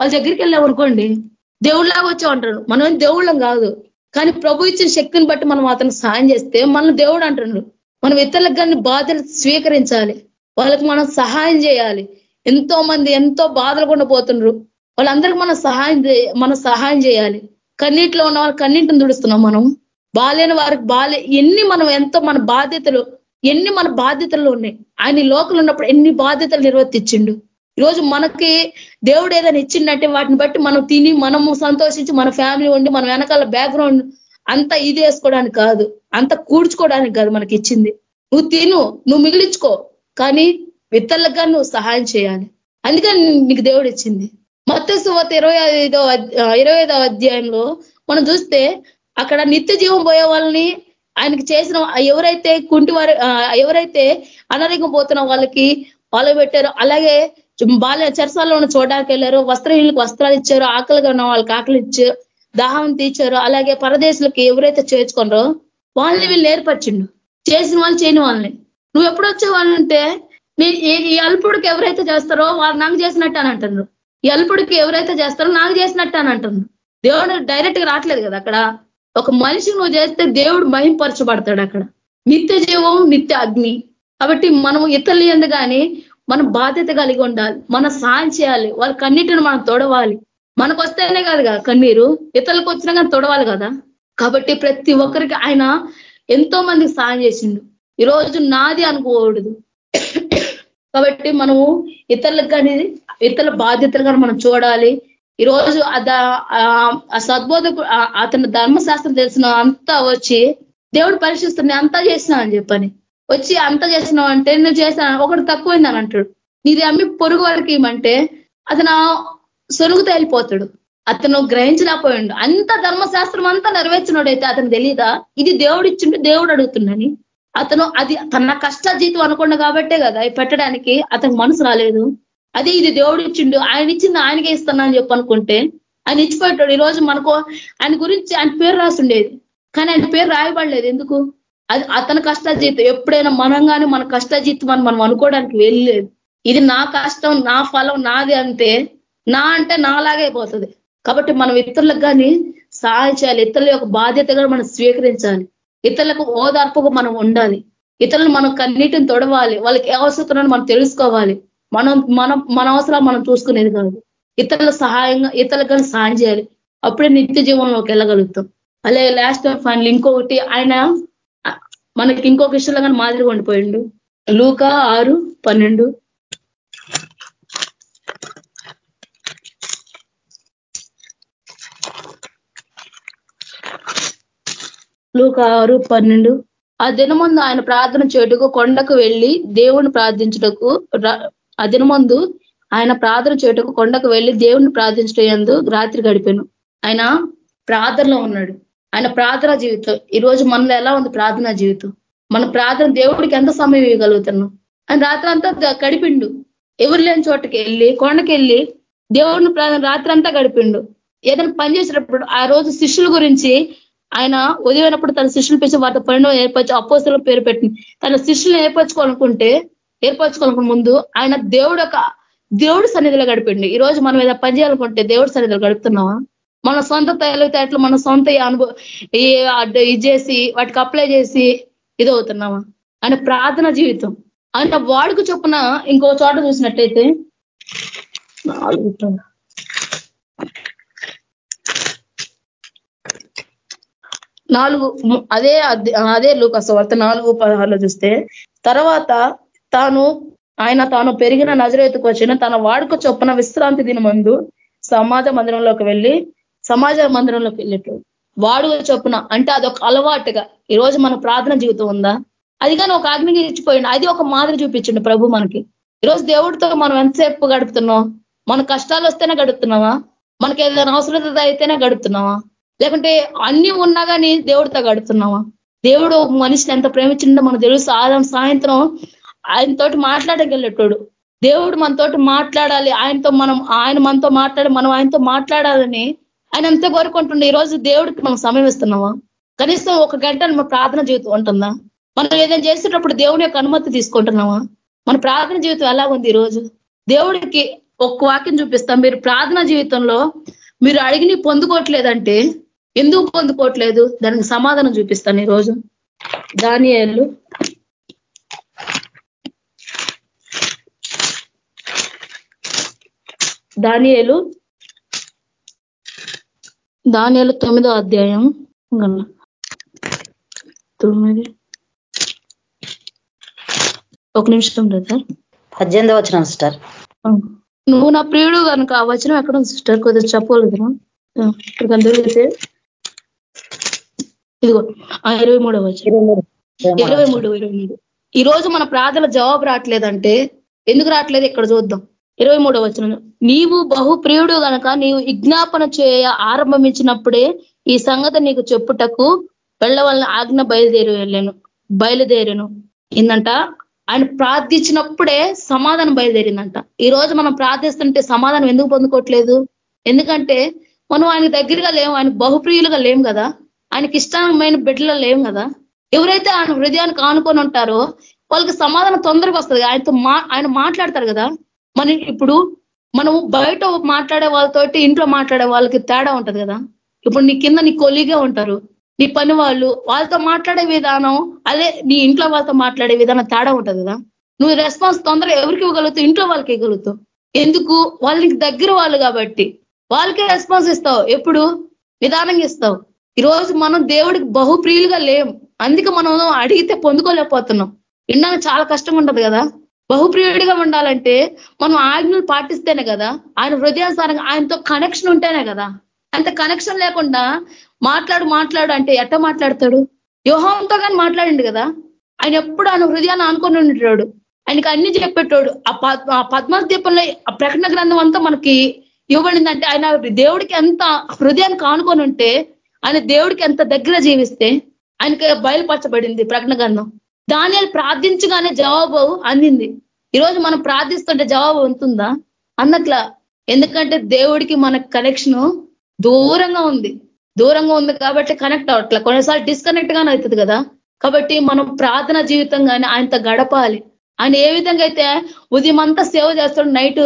వాళ్ళ దగ్గరికి వెళ్ళాం అనుకోండి దేవుళ్ళలాగా వచ్చే ఉంటారు మనం దేవుళ్ళం కాదు. కానీ ప్రభు ఇచ్చిన శక్తిని బట్టి మనం అతను సాయం చేస్తే మనం దేవుడు అంటున్నాడు. మనం ఇతరులకు కానీ బాధలు స్వీకరించాలి. వాళ్ళకి మనం సహాయం చేయాలి. ఎంతో మంది ఎంతో బాధలు కూడా పోతున్నారు వాళ్ళందరికీ మనం సహాయం మనం సహాయం చేయాలి. కన్నీటిలో ఉన్న వాళ్ళు కన్నీటిని దుడుస్తున్నాం మనం. బాలేని వారికి బాలే ఎన్ని మనం ఎంతో మన బాధ్యతలు ఎన్ని మన బాధ్యతలు ఉన్నాయి. ఆయన లోకలు ఉన్నప్పుడు ఎన్ని బాధ్యతలు నిర్వర్తించిండు. ఈరోజు మనకి దేవుడు ఏదైనా ఇచ్చిండంటే వాటిని బట్టి మనం తిని మనము సంతోషించి మన ఫ్యామిలీ ఉండి మన వెనకాల బ్యాక్గ్రౌండ్ అంత ఇది వేసుకోవడానికి కాదు. అంత కూడ్చుకోవడానికి కాదు మనకి ఇచ్చింది. నువ్వు తిను నువ్వు మిగిలించుకో కానీ ఇతరులకు నువ్వు సహాయం చేయాలి. అందుకని నీకు దేవుడు ఇచ్చింది. మత్త సువత ఇరవై ఐదో ఇరవై ఐదో అధ్యాయంలో మనం చూస్తే అక్కడ నిత్య జీవం పోయే వాళ్ళని ఆయనకి చేసిన ఎవరైతే కుంటి వారు ఎవరైతే అనారోగ్యం పోతున్న వాళ్ళకి వాళ్ళు పెట్టారో అలాగే బాల్య చరసాల్లో ఉన్న చూడడానికి వెళ్ళారు వస్త్రహీనులకు వస్త్రాలు ఇచ్చారు ఆకలిగా ఉన్న వాళ్ళకి ఆకలి ఇచ్చారు దాహం తీర్చారు అలాగే పరదేశులకి ఎవరైతే చేర్చుకున్నారో వాళ్ళని వీళ్ళు ఏర్పరిచిండు చేసిన వాళ్ళు చేయని వాళ్ళని. నువ్వు ఎప్పుడు వచ్చే వాళ్ళంటే ఈ అల్పుడికి ఎవరైతే చేస్తారో వాళ్ళు నాకు చేసినట్టు అని అంటున్నారు. ఈ అల్పుడికి ఎవరైతే చేస్తారో నాకు చేసినట్టు అని అంటున్నారు. దేవుడు డైరెక్ట్గా రావట్లేదు కదా అక్కడ. ఒక మనిషి నువ్వు చేస్తే దేవుడు మహింపరచబడతాడు అక్కడ. నిత్య జీవం నిత్య అగ్ని. కాబట్టి మనం ఇతరులు ఎందు కానీ మనం బాధ్యత కలిగి ఉండాలి. మనం సాయం చేయాలి. వాళ్ళ కన్నీటిని మనం తొడవాలి. మనకు వస్తేనే కాదు కదా కన్నీరు. ఇతరులకు వచ్చినా కానీ తొడవాలి కదా. కాబట్టి ప్రతి ఒక్కరికి ఆయన ఎంతో మందికి సాయం చేసిండు. ఈరోజు నాది అనుకోకూడదు. కాబట్టి మనము ఇతరులకు కానీ ఇతరుల బాధ్యతలు కానీ మనం చూడాలి. ఈరోజు ఆ సద్బోధకు అతను ధర్మశాస్త్రం తెలిసిన అంతా వచ్చి దేవుడు పరీక్షిస్తున్నా అంతా చేసినా అని చెప్పని. వచ్చి అంతా చేసినావు అంటే నువ్వు చేశాను ఒకటి తక్కువైందని అంటాడు. నీది అమ్మి పొరుగు వరకు ఏమంటే అతను సొరుగుతో వెళ్ళిపోతాడు. అతను గ్రహించలేకపోయాడు. అంత ధర్మశాస్త్రం అంతా నెరవేర్చినోడైతే అతను తెలియదా ఇది దేవుడు ఇచ్చిండు దేవుడు అడుగుతుండని. అతను అది తన కష్ట జీతం అనుకున్న కాబట్టే కదా పెట్టడానికి అతనికి మనసు రాలేదు. అది ఇది దేవుడు ఇచ్చిండు ఆయన ఇచ్చింది ఆయనకే ఇస్తున్నా అని చెప్పనుకుంటే ఆయన ఇచ్చిపోయాడు ఈరోజు మనకు ఆయన గురించి ఆయన పేరు రాసిండేది. కానీ ఆయన పేరు రాయబడలేదు. ఎందుకు? అది అతని కష్టజీతం ఎప్పుడైనా మనం కానీ మన కష్టజీతం అని మనం అనుకోవడానికి వెళ్ళలేదు. ఇది నా కష్టం నా ఫలం నాది అంతే నా అంటే నాలాగే పోతుంది కాబట్టి మనం ఇతరులకు కానీ సహాయం చేయాలి. ఇతరుల యొక్క బాధ్యతగా మనం స్వీకరించాలి. ఇతరులకు ఓదార్పుగా మనం ఉండాలి. ఇతరులు మనం కన్నీటిని తొడవాలి. వాళ్ళకి ఏ అవసరం మనం తెలుసుకోవాలి. మనం మనం మన అవసరాలు మనం చూసుకునేది కాదు. ఇతరుల సహాయంగా ఇతరులకు కానీ సహాయం చేయాలి. అప్పుడే నిత్య జీవనంలోకి వెళ్ళగలుగుతాం. అలాగే లాస్ట్ ఫైనల్ ఇంకొకటి ఆయన మనకి ఇంకొక విషయంలో కానీ మాదిరి ఉండిపోయిండు. లూక ఆరు పన్నెండు. లూక ఆరు పన్నెండు. ఆ దినమందు ఆయన ప్రార్థన చేటుకు కొండకు వెళ్ళి దేవుని ప్రార్థించుటకు ఆ దినమందు ఆయన ప్రార్థన చేయటకు కొండకు వెళ్ళి దేవుణ్ణి ప్రార్థించటందు రాత్రి గడిపాను. ఆయన ప్రార్థనలో ఉన్నాడు. ఆయన ప్రార్థన జీవితం. ఈరోజు మనలో ఎలా ఉంది ప్రార్థనా జీవితం? మన ప్రార్థన దేవుడికి ఎంత సమయం ఇవ్వగలుగుతున్నాం? ఆయన రాత్రి అంతా గడిపిండు. ఎవరు లేని చోటకి వెళ్ళి కొండకి వెళ్ళి దేవుడిని రాత్రి అంతా గడిపిండు. ఏదైనా పని చేసేటప్పుడు ఆ రోజు శిష్యుల గురించి ఆయన ఉదయమైనప్పుడు తన శిష్యులు పిలిచి వాటి పనిలో ఏర్పరచు అపోసలో పేరు పెట్టింది. తన శిష్యులను ఏర్పరచుకోవాలనుకుంటే ఏర్పరచుకోవాలనుకున్న ముందు ఆయన దేవుడు దేవుడు సన్నిధిలో గడిపిండి. ఈ రోజు మనం ఏదో పని చేయాలనుకుంటే దేవుడు సన్నిధిలో గడుపుతున్నావా మన సొంత తెలివితేటలు మన సొంత అనుభవం ఇది చేసి వాటికి అప్లై చేసి ఇది ఆయన ప్రార్థన జీవితం. ఆయన వాడుకు చొప్పున ఇంకో చోట చూసినట్టయితే నాలుగు నాలుగు అదే అదే లూకసవార్త నాలుగు పదహారులో చూస్తే తర్వాత తాను ఆయన తాను పెరిగిన నజరేతుకు వచ్చిన తన వాడుక చొప్పున విశ్రాంతి దిన ముందు సమాజ మందిరంలోకి వెళ్ళి సమాజ మందిరంలోకి వెళ్ళేట్టు. వాడుక చొప్పున అంటే అదొక అలవాటుగా ఈరోజు మన ప్రార్థన జీవితం ఉందా? అది కానీ ఒక అగ్నికి ఇచ్చిపోయింది అది ఒక మాదిరి చూపించండి ప్రభు మనకి. ఈరోజు దేవుడితో మనం ఎంతసేపు గడుపుతున్నాం? మన కష్టాలు వస్తేనే గడుపుతున్నావా మనకి ఏదైనా అవసరత అయితేనే గడుపుతున్నావా లేకుంటే అన్ని ఉన్నా కానీ దేవుడితో గడుపుతున్నావా దేవుడు మనిషిని ఎంత ప్రేమించిండో మనకు తెలుసు. ఆదాం సాయంత్రం ఆయనతోటి మాట్లాడగలటోడు దేవుడు మనతోటి మాట్లాడాలి. ఆయనతో మనం ఆయన మనతో మాట్లాడి మనం ఆయనతో మాట్లాడాలని ఆయన అంతే కోరుకుంటుండే. ఈ రోజు దేవుడికి మనం సమయం ఇస్తున్నామా? కనీసం ఒక గంట మన ప్రార్థన జీవితం ఉంటుందా? మనం ఏదైనా చేసేటప్పుడు దేవుని యొక్క అనుమతి తీసుకుంటున్నామా? మన ప్రార్థన జీవితం ఎలా ఉంది ఈరోజు? రోజు దేవుడికి ఒక్క వాక్యం చూపిస్తాం. మీరు ప్రార్థన జీవితంలో మీరు అడిగిని పొందుకోవట్లేదంటే ఎందుకు పొందుకోవట్లేదు? దానికి సమాధానం చూపిస్తాను ఈరోజు. దానియాలు దానియాలు దానియాలు తొమ్మిదో అధ్యాయం. తొమ్మిది. ఒక నిమిషం బ్రదర్. పద్దెనిమిది వచ్చిన సిస్టర్. నువ్వు నా ప్రియుడు కనుక ఆ వచనం ఎక్కడ సిస్టర్? కొద్దిగా చెప్పలేదు ఇక్కడ దొరికితే ఇదిగో ఇరవై మూడవ ఇరవై మూడు. ఇరవై మూడు ఈ రోజు మన ప్రార్థన జవాబు రావట్లేదంటే ఎందుకు రావట్లేదు? ఇక్కడ చూద్దాం. ఇరవై మూడవ వచనం నీవు బహు ప్రియుడు గనక నీవు విజ్ఞాపన చేయ ఆరంభించినప్పుడే ఈ సంగతి నీకు చెప్పుటకు వెళ్ళవలన ఆజ్ఞ బయలుదేరి వెళ్ళాను బయలుదేరాను ఏందంట ఆయన ప్రార్థించినప్పుడే సమాధానం బయలుదేరిందంట. ఈ రోజు మనం ప్రార్థిస్తుంటే సమాధానం ఎందుకు పొందుకోవట్లేదు? ఎందుకంటే మనం ఆయన దగ్గరగా లేము ఆయన బహుప్రియులుగా లేము కదా. ఆయనకి ఇష్టమైన బిడ్డలో లేము కదా. ఎవరైతే ఆయన హృదయానికి ఆనుకొని ఉంటారో వాళ్ళకి సమాధానం తొందరగా వస్తుంది. ఆయనతో మా ఆయన మాట్లాడతారు కదా. మన ఇప్పుడు మనము బయట మాట్లాడే వాళ్ళతోటి ఇంట్లో మాట్లాడే వాళ్ళకి తేడా ఉంటది కదా? ఇప్పుడు నీ కింద నీ కొలిగే ఉంటారు. నీ పని వాళ్ళు వాళ్ళతో మాట్లాడే విధానం అదే నీ ఇంట్లో వాళ్ళతో మాట్లాడే విధానం తేడా ఉంటది కదా? నువ్వు రెస్పాన్స్ తొందరగా ఎవరికి ఇవ్వగలుగుతావు? ఇంట్లో వాళ్ళకి ఇవ్వగలుగుతావు. ఎందుకు? వాళ్ళకి దగ్గర వాళ్ళు కాబట్టి. వాళ్ళకే రెస్పాన్స్ ఇస్తావు. ఎప్పుడు? నిదానంగా ఇస్తావు. ఈరోజు మనం దేవుడికి బహుప్రియులుగా లేం. అందుకే మనం అడిగితే పొందుకోలేకపోతున్నాం. ఇండానికి చాలా కష్టం ఉంటది కదా? బహుప్రియుడిగా ఉండాలంటే మనం ఆజ్ఞలు పాటిస్తేనే కదా ఆయన హృదయాసారంగా ఆయనతో కనెక్షన్ ఉంటేనే కదా. అంత కనెక్షన్ లేకుండా మాట్లాడు మాట్లాడు అంటే ఎట్ట మాట్లాడతాడు? వ్యూహంతో కానీ మాట్లాడండి కదా? ఆయన ఎప్పుడు ఆయన హృదయాన్ని అనుకొని ఉండేటాడు ఆయనకి అన్ని చెప్పేటోడు. ఆ పద్మ దీపంలో ఆ ప్రకటన గ్రంథం అంతా మనకి ఇవ్వబడిందంటే ఆయన దేవుడికి ఎంత హృదయానికి ఆనుకొని ఉంటే ఆయన దేవుడికి ఎంత దగ్గర జీవిస్తే ఆయనకి బయలుపరచబడింది ప్రకటన గ్రంథం. దానియాలు ప్రార్థించగానే జవాబు అందింది. ఈరోజు మనం ప్రార్థిస్తుంటే జవాబు ఉంటుందా? అన్నట్లా ఎందుకంటే దేవుడికి మన కనెక్షన్ దూరంగా ఉంది. దూరంగా ఉంది కాబట్టి కనెక్ట్ అవట్లే కొన్నిసార్లు డిస్కనెక్ట్ గానే అవుతుంది కదా. కాబట్టి మనం ప్రార్థన జీవితం కానీ ఆయనతో గడపాలి. ఆయన ఏ విధంగా అయితే ఉదయం అంతా సేవ చేస్తాడు నైట్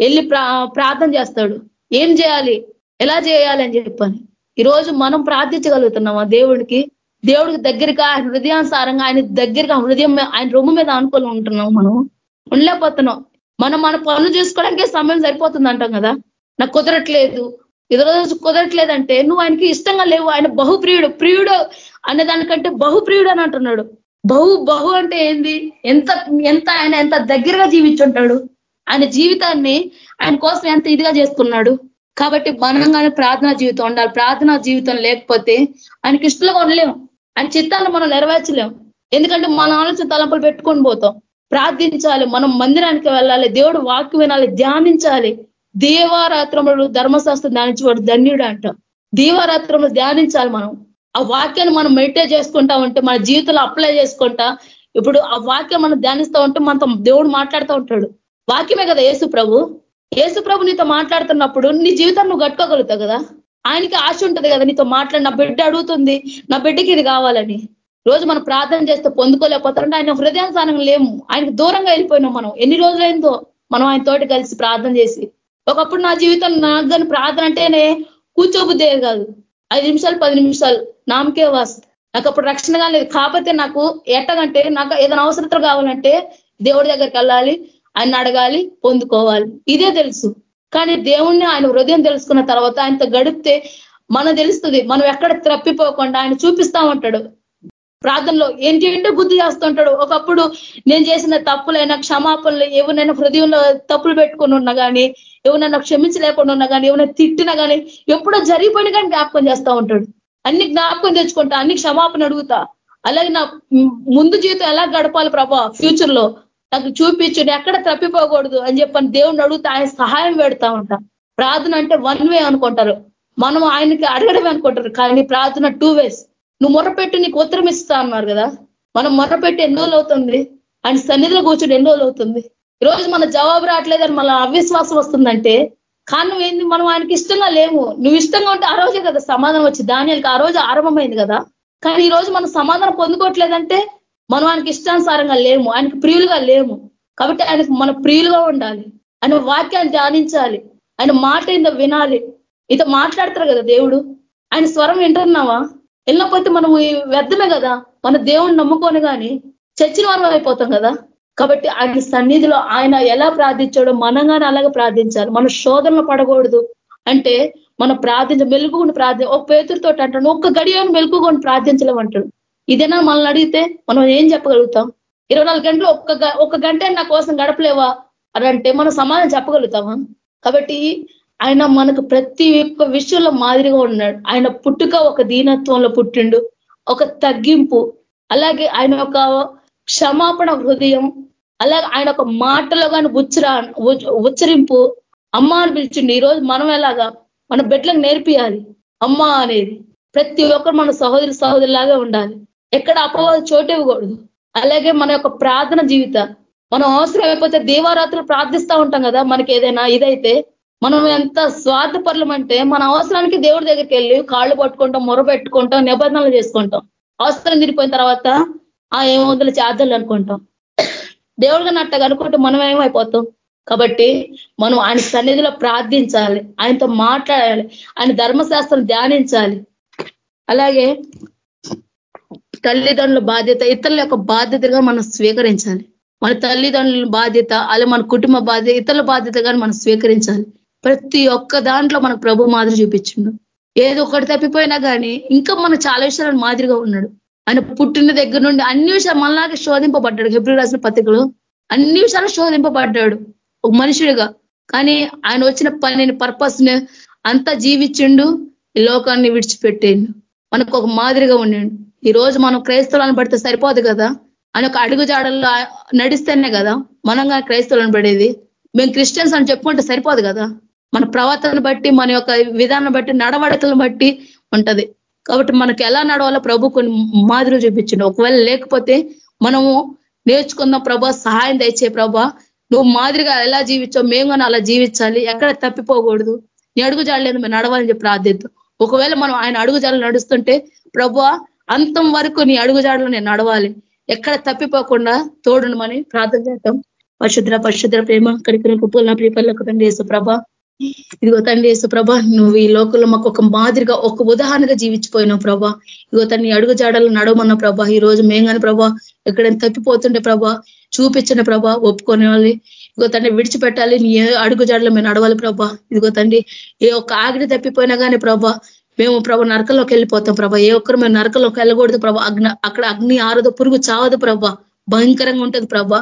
వెళ్ళి ప్రార్థన చేస్తాడు. ఏం చేయాలి? ఎలా చేయాలి అని చెప్పని. ఈరోజు మనం ప్రార్థించగలుగుతున్నామా దేవుడికి? దేవుడికి దగ్గరగా ఆయన హృదయానుసారంగా ఆయన దగ్గరగా హృదయం ఆయన రొమ్ము మీద అనుకోని ఉంటున్నాం మనం. ఉండలేకపోతున్నాం. మనం మన పనులు చూసుకోవడానికే సమయం సరిపోతుంది అంటాం కదా. నాకు కుదరట్లేదు. రోజు కుదరట్లేదంటే నువ్వు ఆయనకి ఇష్టంగా లేవు. ఆయన బహుప్రియుడు. ప్రియుడు అనే దానికంటే బహుప్రియుడు అని అంటున్నాడు. బహు బహు అంటే ఏంది? ఎంత ఎంత ఆయన ఎంత దగ్గరగా జీవించుంటాడు? ఆయన జీవితాన్ని ఆయన కోసం ఎంత ఇదిగా చేసుకున్నాడు కాబట్టి మనంగానే ప్రార్థనా జీవితం ఉండాలి. ప్రార్థనా జీవితం లేకపోతే ఆయనకి ఇష్టంగా ఉండలేము. ఆయన చిత్తాన్ని మనం నెరవేర్చలేం. ఎందుకంటే మన ఆలోచన తలంపులు పెట్టుకొని పోతాం. ప్రార్థించాలి మనం మందిరానికి వెళ్ళాలి దేవుడు వాక్యం వినాలి ధ్యానించాలి. దీవారాత్రములు ధర్మశాస్త్రం ధ్యానించేవాడు ధన్యుడు అంట. దీవారాత్రములు ధ్యానించాలి మనం. ఆ వాక్యాన్ని మనం మెడిటేట్ చేసుకుంటా ఉంటే మన జీవితంలో అప్లై చేసుకుంటా ఇప్పుడు ఆ వాక్యం మనం ధ్యానిస్తూ ఉంటే మనతో దేవుడు మాట్లాడుతూ ఉంటాడు. వాక్యమే కదా యేసు ప్రభు యేసు ప్రభు నీతో మాట్లాడుతున్నప్పుడు నీ జీవితాన్ని నువ్వు కట్టుకోగలుగుతావు కదా? ఆయనకి ఆశ ఉంటుంది కదా నీతో మాట్లాడి నా బిడ్డ అడుగుతుంది నా బిడ్డకి ఇది కావాలని. రోజు మనం ప్రార్థన చేస్తే పొందుకోలేకపోతారంటే ఆయన హృదయానుసారంగా లేము. ఆయనకు దూరంగా వెళ్ళిపోయినాం మనం. ఎన్ని రోజులైందో మనం ఆయన తోటి కలిసి ప్రార్థన చేసి. ఒకప్పుడు నా జీవితం నాకు కానీ ప్రార్థన అంటేనే కూర్చోబుద్దే కాదు. ఐదు నిమిషాలు పది నిమిషాలు నామకే వాస్ నాకు అప్పుడు రక్షణ లేదు. కాకపోతే నాకు ఎట్టగంటే నాకు ఏదైనా అవసరత కావాలంటే దేవుడి దగ్గరికి వెళ్ళాలి ఆయన అడగాలి పొందుకోవాలి. ఇదే తెలుసు. కానీ దేవుణ్ణి ఆయన హృదయం తెలుసుకున్న తర్వాత ఆయనతో గడిపితే మనం తెలుస్తుంది మనం ఎక్కడ త్రప్పిపోకుండా ఆయన చూపిస్తా ఉంటాడు. ప్రార్థనలో ఏంటి ఏంటో బుద్ధి చేస్తుంటాడు ఒకప్పుడు నేను చేసిన తప్పులైనా క్షమాపణలు ఎవరినైనా హృదయంలో తప్పులు పెట్టుకుని ఉన్నా కానీ ఎవరినైనా క్షమించలేకుండా ఉన్నా కానీ ఎవరైనా తిట్టినా కానీ ఎప్పుడో జరిగిపోయిన కానీ జ్ఞాపకం చేస్తూ ఉంటాడు. అన్ని జ్ఞాపకం తెచ్చుకుంటా అన్ని క్షమాపణ అడుగుతా. అలాగే నా ముందు జీవితం ఎలా గడపాలి ప్రభా? ఫ్యూచర్లో నాకు చూపించు ఎక్కడ తప్పిపోకూడదు అని చెప్పని దేవుణ్ణి అడుగుతా ఆయన సహాయం పెడతా ఉంటా. ప్రార్థన అంటే వన్ వే అనుకుంటారు. మనం ఆయనకి అడగడమే అనుకుంటారు. కానీ ప్రార్థన టూ వేస్ నువ్వు మొరపెట్టి నీకు ఉత్తరం ఇస్తా అన్నారు కదా. మనం మొరపెట్టి ఎన్ని రోజులు అవుతుంది? ఆయన సన్నిధిలో కూర్చుని ఎన్ని రోజులు అవుతుంది? ఈరోజు మన జవాబు రావట్లేదని మన అవిశ్వాసం వస్తుందంటే కారణం ఏంది? మనం ఆయనకి ఇష్టంగా లేము. నువ్వు ఇష్టంగా ఉంటే ఆ రోజే కదా సమాధానం వచ్చి. దానికి ఆ రోజు ఆరంభమైంది కదా. కానీ ఈ రోజు మనం సమాధానం పొందుకోవట్లేదంటే మనం ఆయనకి ఇష్టానుసారంగా లేము ఆయనకి ప్రియులుగా లేము. కాబట్టి ఆయనకు మన ప్రియులుగా ఉండాలి. ఆయన వాక్యాన్ని ధ్యానించాలి. ఆయన మాట ఏందో వినాలి. ఇత మాట్లాడతారు కదా దేవుడు. ఆయన స్వరం వింటున్నావా? వెళ్ళకపోతే మనం వ్యర్థమే కదా. మన దేవుణ్ణి నమ్ముకొని కానీ చచ్చిన వారం అయిపోతాం కదా. కాబట్టి ఆయన సన్నిధిలో ఆయన ఎలా ప్రార్థించాడో మనం కానీ అలాగే ప్రార్థించాలి. మన శోధనలు పడకూడదు. అంటే మనం ప్రార్థించ మెలుగుని ప్రార్థి ఒక పేతురితో అంటాడు ఒక్క గడియని మెలుగుకొని ప్రార్థించలేమంటాడు. ఇదేనా మనల్ని అడిగితే? మనం ఏం చెప్పగలుగుతాం? ఇరవై నాలుగు గంటలు ఒక్క ఒక్క గంట నా కోసం గడపలేవా? అని అంటే మనం సమాధానం చెప్పగలుగుతామా? కాబట్టి ఆయన మనకు ప్రతి ఒక్క విషయంలో మాదిరిగా ఉన్నాడు. ఆయన పుట్టుక ఒక దీనత్వంలో పుట్టిండు. ఒక తగ్గింపు. అలాగే ఆయన ఒక క్షమాపణ హృదయం. అలాగే ఆయన ఒక మాటలో కానీ ఉచ్చరా ఉచ్చరింపు. అమ్మ అని పిలిచిండు. ఈరోజు మనం ఎలాగా? మన బిడ్డలకు నేర్పియాలి. అమ్మ అనేది ప్రతి ఒక్కరు మన సహోదరి సహోదరులాగా ఉండాలి. ఎక్కడ అపవాదం చోటు ఇవ్వకూడదు. అలాగే మన యొక్క ప్రార్థన జీవిత. మనం అవసరం అయిపోతే దేవారాత్రులు ప్రార్థిస్తూ ఉంటాం కదా మనకి ఏదైనా ఇదైతే మనం ఎంత స్వార్థపరులం అంటే మన అవసరానికి దేవుడి దగ్గరికి వెళ్ళి కాళ్ళు పట్టుకుంటాం మొర పెట్టుకుంటాం నిబంధనలు చేసుకుంటాం. అవసరం తిరిగిపోయిన తర్వాత ఆ ఏమవుతులు చేద్దాలు అనుకుంటాం. దేవుడిగా నట్టగా అనుకుంటే మనం ఏమైపోతాం? కాబట్టి మనం ఆయన సన్నిధిలో ప్రార్థించాలి. ఆయనతో మాట్లాడాలి. ఆయన ధర్మశాస్త్రం ధ్యానించాలి. అలాగే తల్లిదండ్రుల బాధ్యత ఇతరుల యొక్క బాధ్యతగా మనం స్వీకరించాలి. మన తల్లిదండ్రుల బాధ్యత అలా మన కుటుంబ బాధ్యత ఇతరుల బాధ్యతగా మనం స్వీకరించాలి. ప్రతి ఒక్క దాంట్లో మనకు ప్రభు మాదిరి చూపించిండు. ఏదో ఒకటి తప్పిపోయినా కానీ ఇంకా మన చాలా విషయాలను మాదిరిగా ఉన్నాడు. ఆయన పుట్టిన దగ్గర నుండి అన్ని విషయాలు మనలాగే శోధింపబడ్డాడు. ఫిబ్రవరి రాసిన పత్రికలు అన్ని విషయాలు శోధింపబడ్డాడు. ఒక మనుషుడిగా. కానీ ఆయన వచ్చిన పనిని పర్పస్ని అంతా జీవించిండు. ఈ లోకాన్ని విడిచిపెట్టేయండు. మనకు ఒక మాదిరిగా ఉండండు. ఈ రోజు మనం క్రైస్తవులను పడితే సరిపోదు కదా? అని ఒక అడుగు జాడల్లో నడిస్తేనే కదా మనంగా క్రైస్తవులను పడేది? మేము క్రిస్టియన్స్ అని చెప్పుకుంటే సరిపోదు కదా? మన ప్రవర్తనను బట్టి మన యొక్క విధానం బట్టి నడవడకలను బట్టి ఉంటది. కాబట్టి మనకి ఎలా నడవాలో ప్రభు కొన్ని మాదిరి చూపించండి. ఒకవేళ లేకపోతే మనము నేర్చుకుందాం ప్రభా సహాయం తెచ్చే ప్రభా. నువ్వు మాదిరిగా ఎలా జీవించావు మేము కానీ అలా జీవించాలి. ఎక్కడ తప్పిపోకూడదు. నీ అడుగు జాడలేదు మేము నడవాలని చెప్పి ప్రార్థిద్దాం. ఒకవేళ మనం ఆయన అడుగు జాడలు నడుస్తుంటే ప్రభు అంతం వరకు నీ అడుగుజాడలో నేను నడవాలి. ఎక్కడ తప్పిపోకుండా తోడునమని ప్రార్థన చేద్దాం. పరిశుద్ర పరిశుద్ర ప్రేమ కడికిన కుప్పలు నా ప్రియపల్లకు తండ్రి యేసుప్రభ ఇదిగో తండ్రి యేసు ప్రభ నువ్వు ఈ లోకంలో మాకు ఒక మాదిరిగా ఒక ఉదాహరణగా జీవించిపోయినావు ప్రభా. ఇదిగో తన్ని అడుగు జాడలు నడవమన్న ప్రభా. ఈ రోజు మేము కానీ ప్రభా ఎక్కడైనా తప్పిపోతుండే ప్రభా చూపించిన ప్రభా ఒప్పుకునే వాళ్ళు ఇదిగో తండ్రి విడిచిపెట్టాలి. నీ అడుగు జాడలు మేము నడవాలి ప్రభా. ఇదిగో తండ్రి ఏ ఒక్క ఆగిడి తప్పిపోయినా కానీ ప్రభా మేము ప్రభు నరకంలోకి వెళ్ళిపోతాం ప్రభా. ఏ ఒక్కరు మేము నరకంలోకి వెళ్ళకూడదు ప్రభా. అగ్ని అక్కడ అగ్ని ఆరదు పురుగు చావదు ప్రభా. భయంకరంగా ఉంటుంది ప్రభా.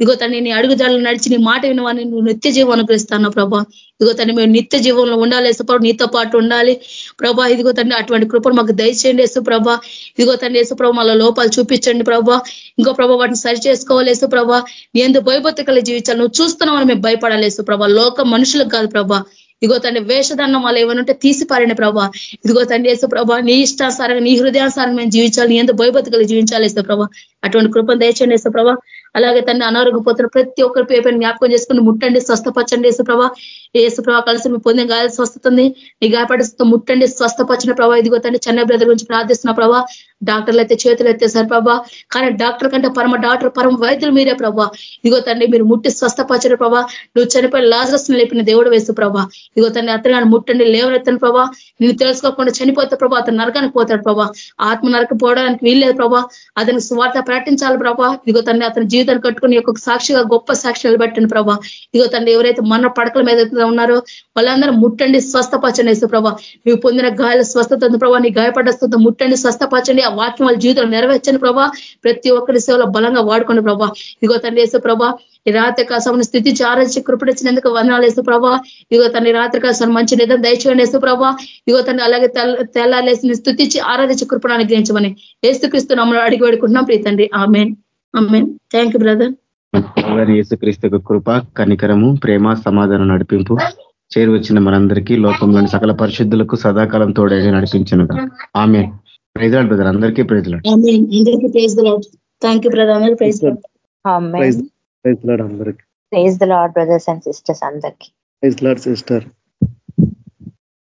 ఇదిగో తను నీ అడుగుజాడలు నడిచి నీ మాట వినవని నువ్వు నిత్య జీవం అనుగ్రహిస్తాను ప్రభా. ఇదిగో తను మేము నిత్య జీవంలో ఉండాలి వేసుప్రభు నీతో పాటు ఉండాలి. ప్రభా ఇదిగో తండ్రి అటువంటి కృపను మాకు దయచేయండి వేసు ప్రభా. ఇదిగో తండ్రి వేసు ప్రభా మళ్ళీ లోపాలు చూపించండి ప్రభా. ఇంకో ప్రభా వాటిని సరి చేసుకోవాలి వేసు ప్రభా. నీ ఎందుకు భయభక్తికలు జీవించాలి. నువ్వు చూస్తున్నావు మేము భయపడాలి వేసు ప్రభా. లోక మనుషులకు కాదు ప్రభా. ఇదిగో తండ్రి వేషదన్నం వాళ్ళు ఏమనుంటే తీసి పారిన ప్రభా. ఇదిగో తండ్రి వేసే ప్రభా నీ ఇష్టానుసారంగా నీ హృదయానుసారం మేము జీవించాలి ఎంత ఎందుకు జీవించాలి వేసు ప్రభా. అటువంటి కృపను దయచేయండి వేసే ప్రభా. అలాగే తండ్రి అనారోగ్యపోతున్న ప్రతి ఒక్కరి పేపర్ జ్ఞాపకం చేసుకుని ముట్టండి స్వస్థపచ్చండి వేసే ప్రభా. ఏసు ప్రభావ కలిసి మీ పొందిన గాయాలు స్వస్థతుంది నీ గాయపడిస్తూ ముట్టండి స్వస్థపరిచిన ప్రభావ ఇదిగో తండ్రి చెన్నై బ్రదర్ గురించి ప్రార్థిస్తున్న ప్రభావ డాక్టర్లు అయితే చేతులు ఎత్తేసారు ప్రభా. కానీ డాక్టర్ కంటే పరమ డాక్టర్ పరమ వైద్యులు మీరే ప్రభా. ఇదిగో తండ్రి మీరు ముట్టి స్వస్థపరిచిన ప్రభా. నువ్వు చనిపోయి లాజరస్ని లేపిన దేవుడు వేసు ప్రభా. ఇదిగో తండ్రి అతను ముట్టండి లేవనెత్తను ప్రభా. నేను తెలుసుకోకుండా చనిపోతే ప్రభా అతను నరకానికి పోతాడు ప్రభా. ఆత్మ నరక పోవడానికి వీల్లేదు ప్రభా. అతనికి స్వార్థ ప్రకటించాలి ప్రభా. ఇదిగో తండ్రి అతని జీవితాన్ని కట్టుకుని ఒక సాక్షిగా గొప్ప సాక్షి పెట్టండి ప్రభా. ఇదిగో తండ్రి ఎవరైతే మన పడకల మీద ఉన్నారో. వాళ్ళందరూ ముట్టండి స్వస్థపరచండి వేసు ప్రభా. నువ్వు పొందిన గాయాల స్వస్థత ప్రభా. నీ గాయపడ్డ ముట్టండి స్వస్థపరచండి. ఆ వాక్యం వాళ్ళ జీవితంలో నెరవేర్చండి ప్రభా. ప్రతి ఒక్కరి సేవలో బలంగా వాడుకోండి ప్రభా. ఇదిగో తండ్రి వేసు ప్రభా ఈ రాత్రి కాసం స్థితి చారించి కృపడిచ్చినందుకు వందనాలు వేసు ప్రభా. ఇదిగో తన రాత్రి కాసం మంచి నిధం దయచేయండి వేసు ప్రభా. ఇదిగో తండ్రి అలాగే తెల్లాలేసి స్థుతించి ఆరాధించి కృపణ అనుగ్రహించమని ఏసుక్రీస్తు నమ్మను అడిగి వేడుకుంటున్నాం. ప్రీతండి amen. Amen. Thank you brother యేసుక్రీస్తు కృప కనికరము ప్రేమ సమాధానం నడిపింపు చేరువచ్చిన మనందరికీ లోకంలోని సకల పరిశుద్ధులకు సదాకాలం తోడేది నడిపించను ఆమె ప్రైజ్లాడ్ బ్రదర్ అందరికీ ప్రైజ్లాడ్ అందరికీ praise Lord brothers and sisters అందరికీ. Praise Lord sister